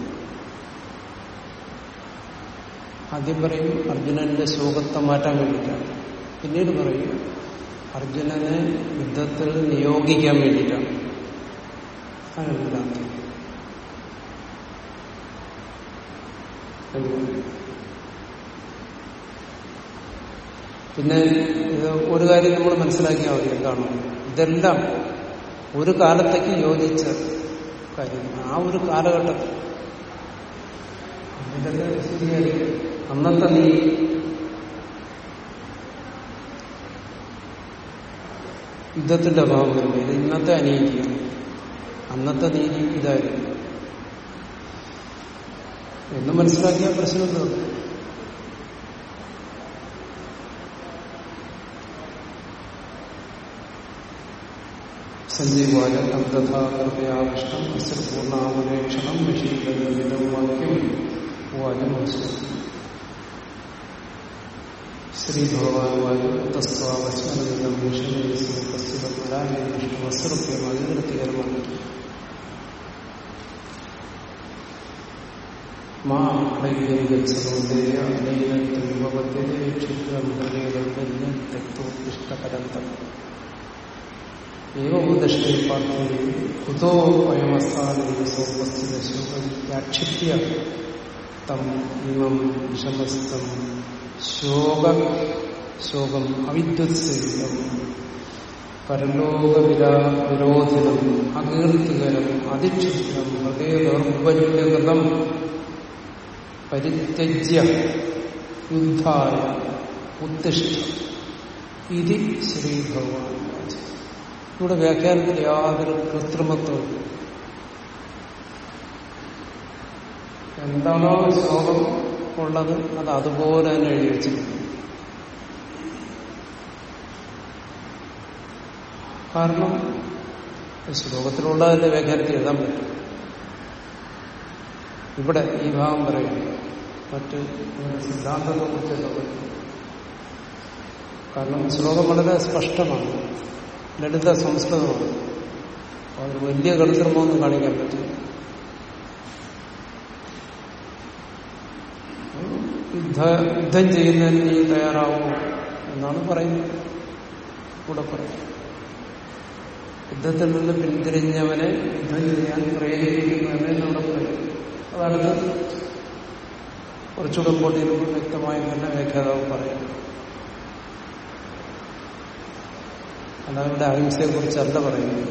ആദ്യം പറയും അർജുനന്റെ ശോകത്തെ മാറ്റാൻ വേണ്ടിയിട്ടാണ്. പിന്നീട് പറയും അർജുനനെ യുദ്ധത്തിൽ നിയോഗിക്കാൻ വേണ്ടിയിട്ടാണ്. അതെല്ലാം പിന്നെ ഒരു കാര്യം നമ്മൾ മനസ്സിലാക്കിയാൽ മതി എന്താണ് ഇതെല്ലാം ഒരു കാലത്തേക്ക് യോജിച്ച കാര്യം ആ ഒരു കാലഘട്ടത്തിൽ അന്നത്തെ നീ യുദ്ധത്തിന്റെ അഭാവം വരുമ്പോൾ ഇത് ഇന്നത്തെ അനീതിയാണ്. അന്നത്തെ നീതി ഇതായിരുന്നു എന്ന് മനസ്സിലാക്കിയ പ്രശ്നം പ്രശ്നമുണ്ടോ സഞ്ജീവായ തദ്ധാകൃപയാവിഷ്ടം അസ്ത്ര പൂർണാമനേക്ഷണം വിഷീകരണം വാക്യം വാചമോശം ശ്രീഭഗവാനുമായി തസ്വാവശനം വിഷ്ണുവസ്ത്രത്വം അതിർത്തികരമാണ് മാ ക്ലൈര്യം ഗച്ഛതോദേയ അനൈനത്വപദ്ധ്യതേ ക്ഷിപ്രം ഹൃദയം തെക്തോത്തിഷ്ടപരന്തം ഏവോദഷ്ടേ പാർത്ഥേ കുതോ അയമസ്ഥാനോപസ്ഥിതശോകാക്ഷിപ്യ തം ഇമം വിഷമസ്തം ശോക ശോകം അവിദ്വത്സേതം പരലോകവിരോധിനം അകീർത്തികരം അതിക്ഷിപ്രം ഹൃദയ ദൗർബല്യകൃതം പരിത്യജ്യ യുദ്ധായ ഉത്തിഷ്ഠ. ഇതി ശ്രീ ഭഗവാൻ. ഇവിടെ വ്യാഖ്യാനത്തിൽ യാതൊരു കൃത്രിമത്വം എന്താണോ ശ്ലോകം ഉള്ളത് അത് അതുപോലെ തന്നെ എഴുതി വെച്ചിരിക്കുന്നു. കാരണം ശ്ലോകത്തിലുള്ളതിന്റെ വ്യാഖ്യാനത്തിൽ എഴുതാൻ പറ്റും. ഇവിടെ ഈ ഭാഗം പറയുന്നു മറ്റ് സിദ്ധാന്തത്തെ കുറിച്ചല്ല പറ്റും. കാരണം ശ്ലോകം വളരെ സ്പഷ്ടമാണ്. ലളിത സംസ്കൃതമാണ്. അതിന് വലിയ കളിത്രമൊന്നും കാണിക്കാൻ പറ്റില്ല. യുദ്ധ യുദ്ധം ചെയ്യുന്നതിന് നീ തയ്യാറാവുമോ എന്നാണ് പറയുന്നത്. കൂടെ പറയുന്നത് യുദ്ധത്തിൽ നിന്ന് പിന്തിരിഞ്ഞവനെ യുദ്ധം ചെയ്യാൻ പ്രേരിപ്പിക്കുന്നവനെ നമ്മുടെ പറയും. അതാണ് കുറച്ചുകൂടെ കൂടി വ്യക്തമായി തന്നെ വ്യാഖ്യാതാവ് പറയുന്നത്. അല്ലാതെ ഇവിടെ അഹിംസയെ കുറിച്ചല്ല പറയുന്നത്.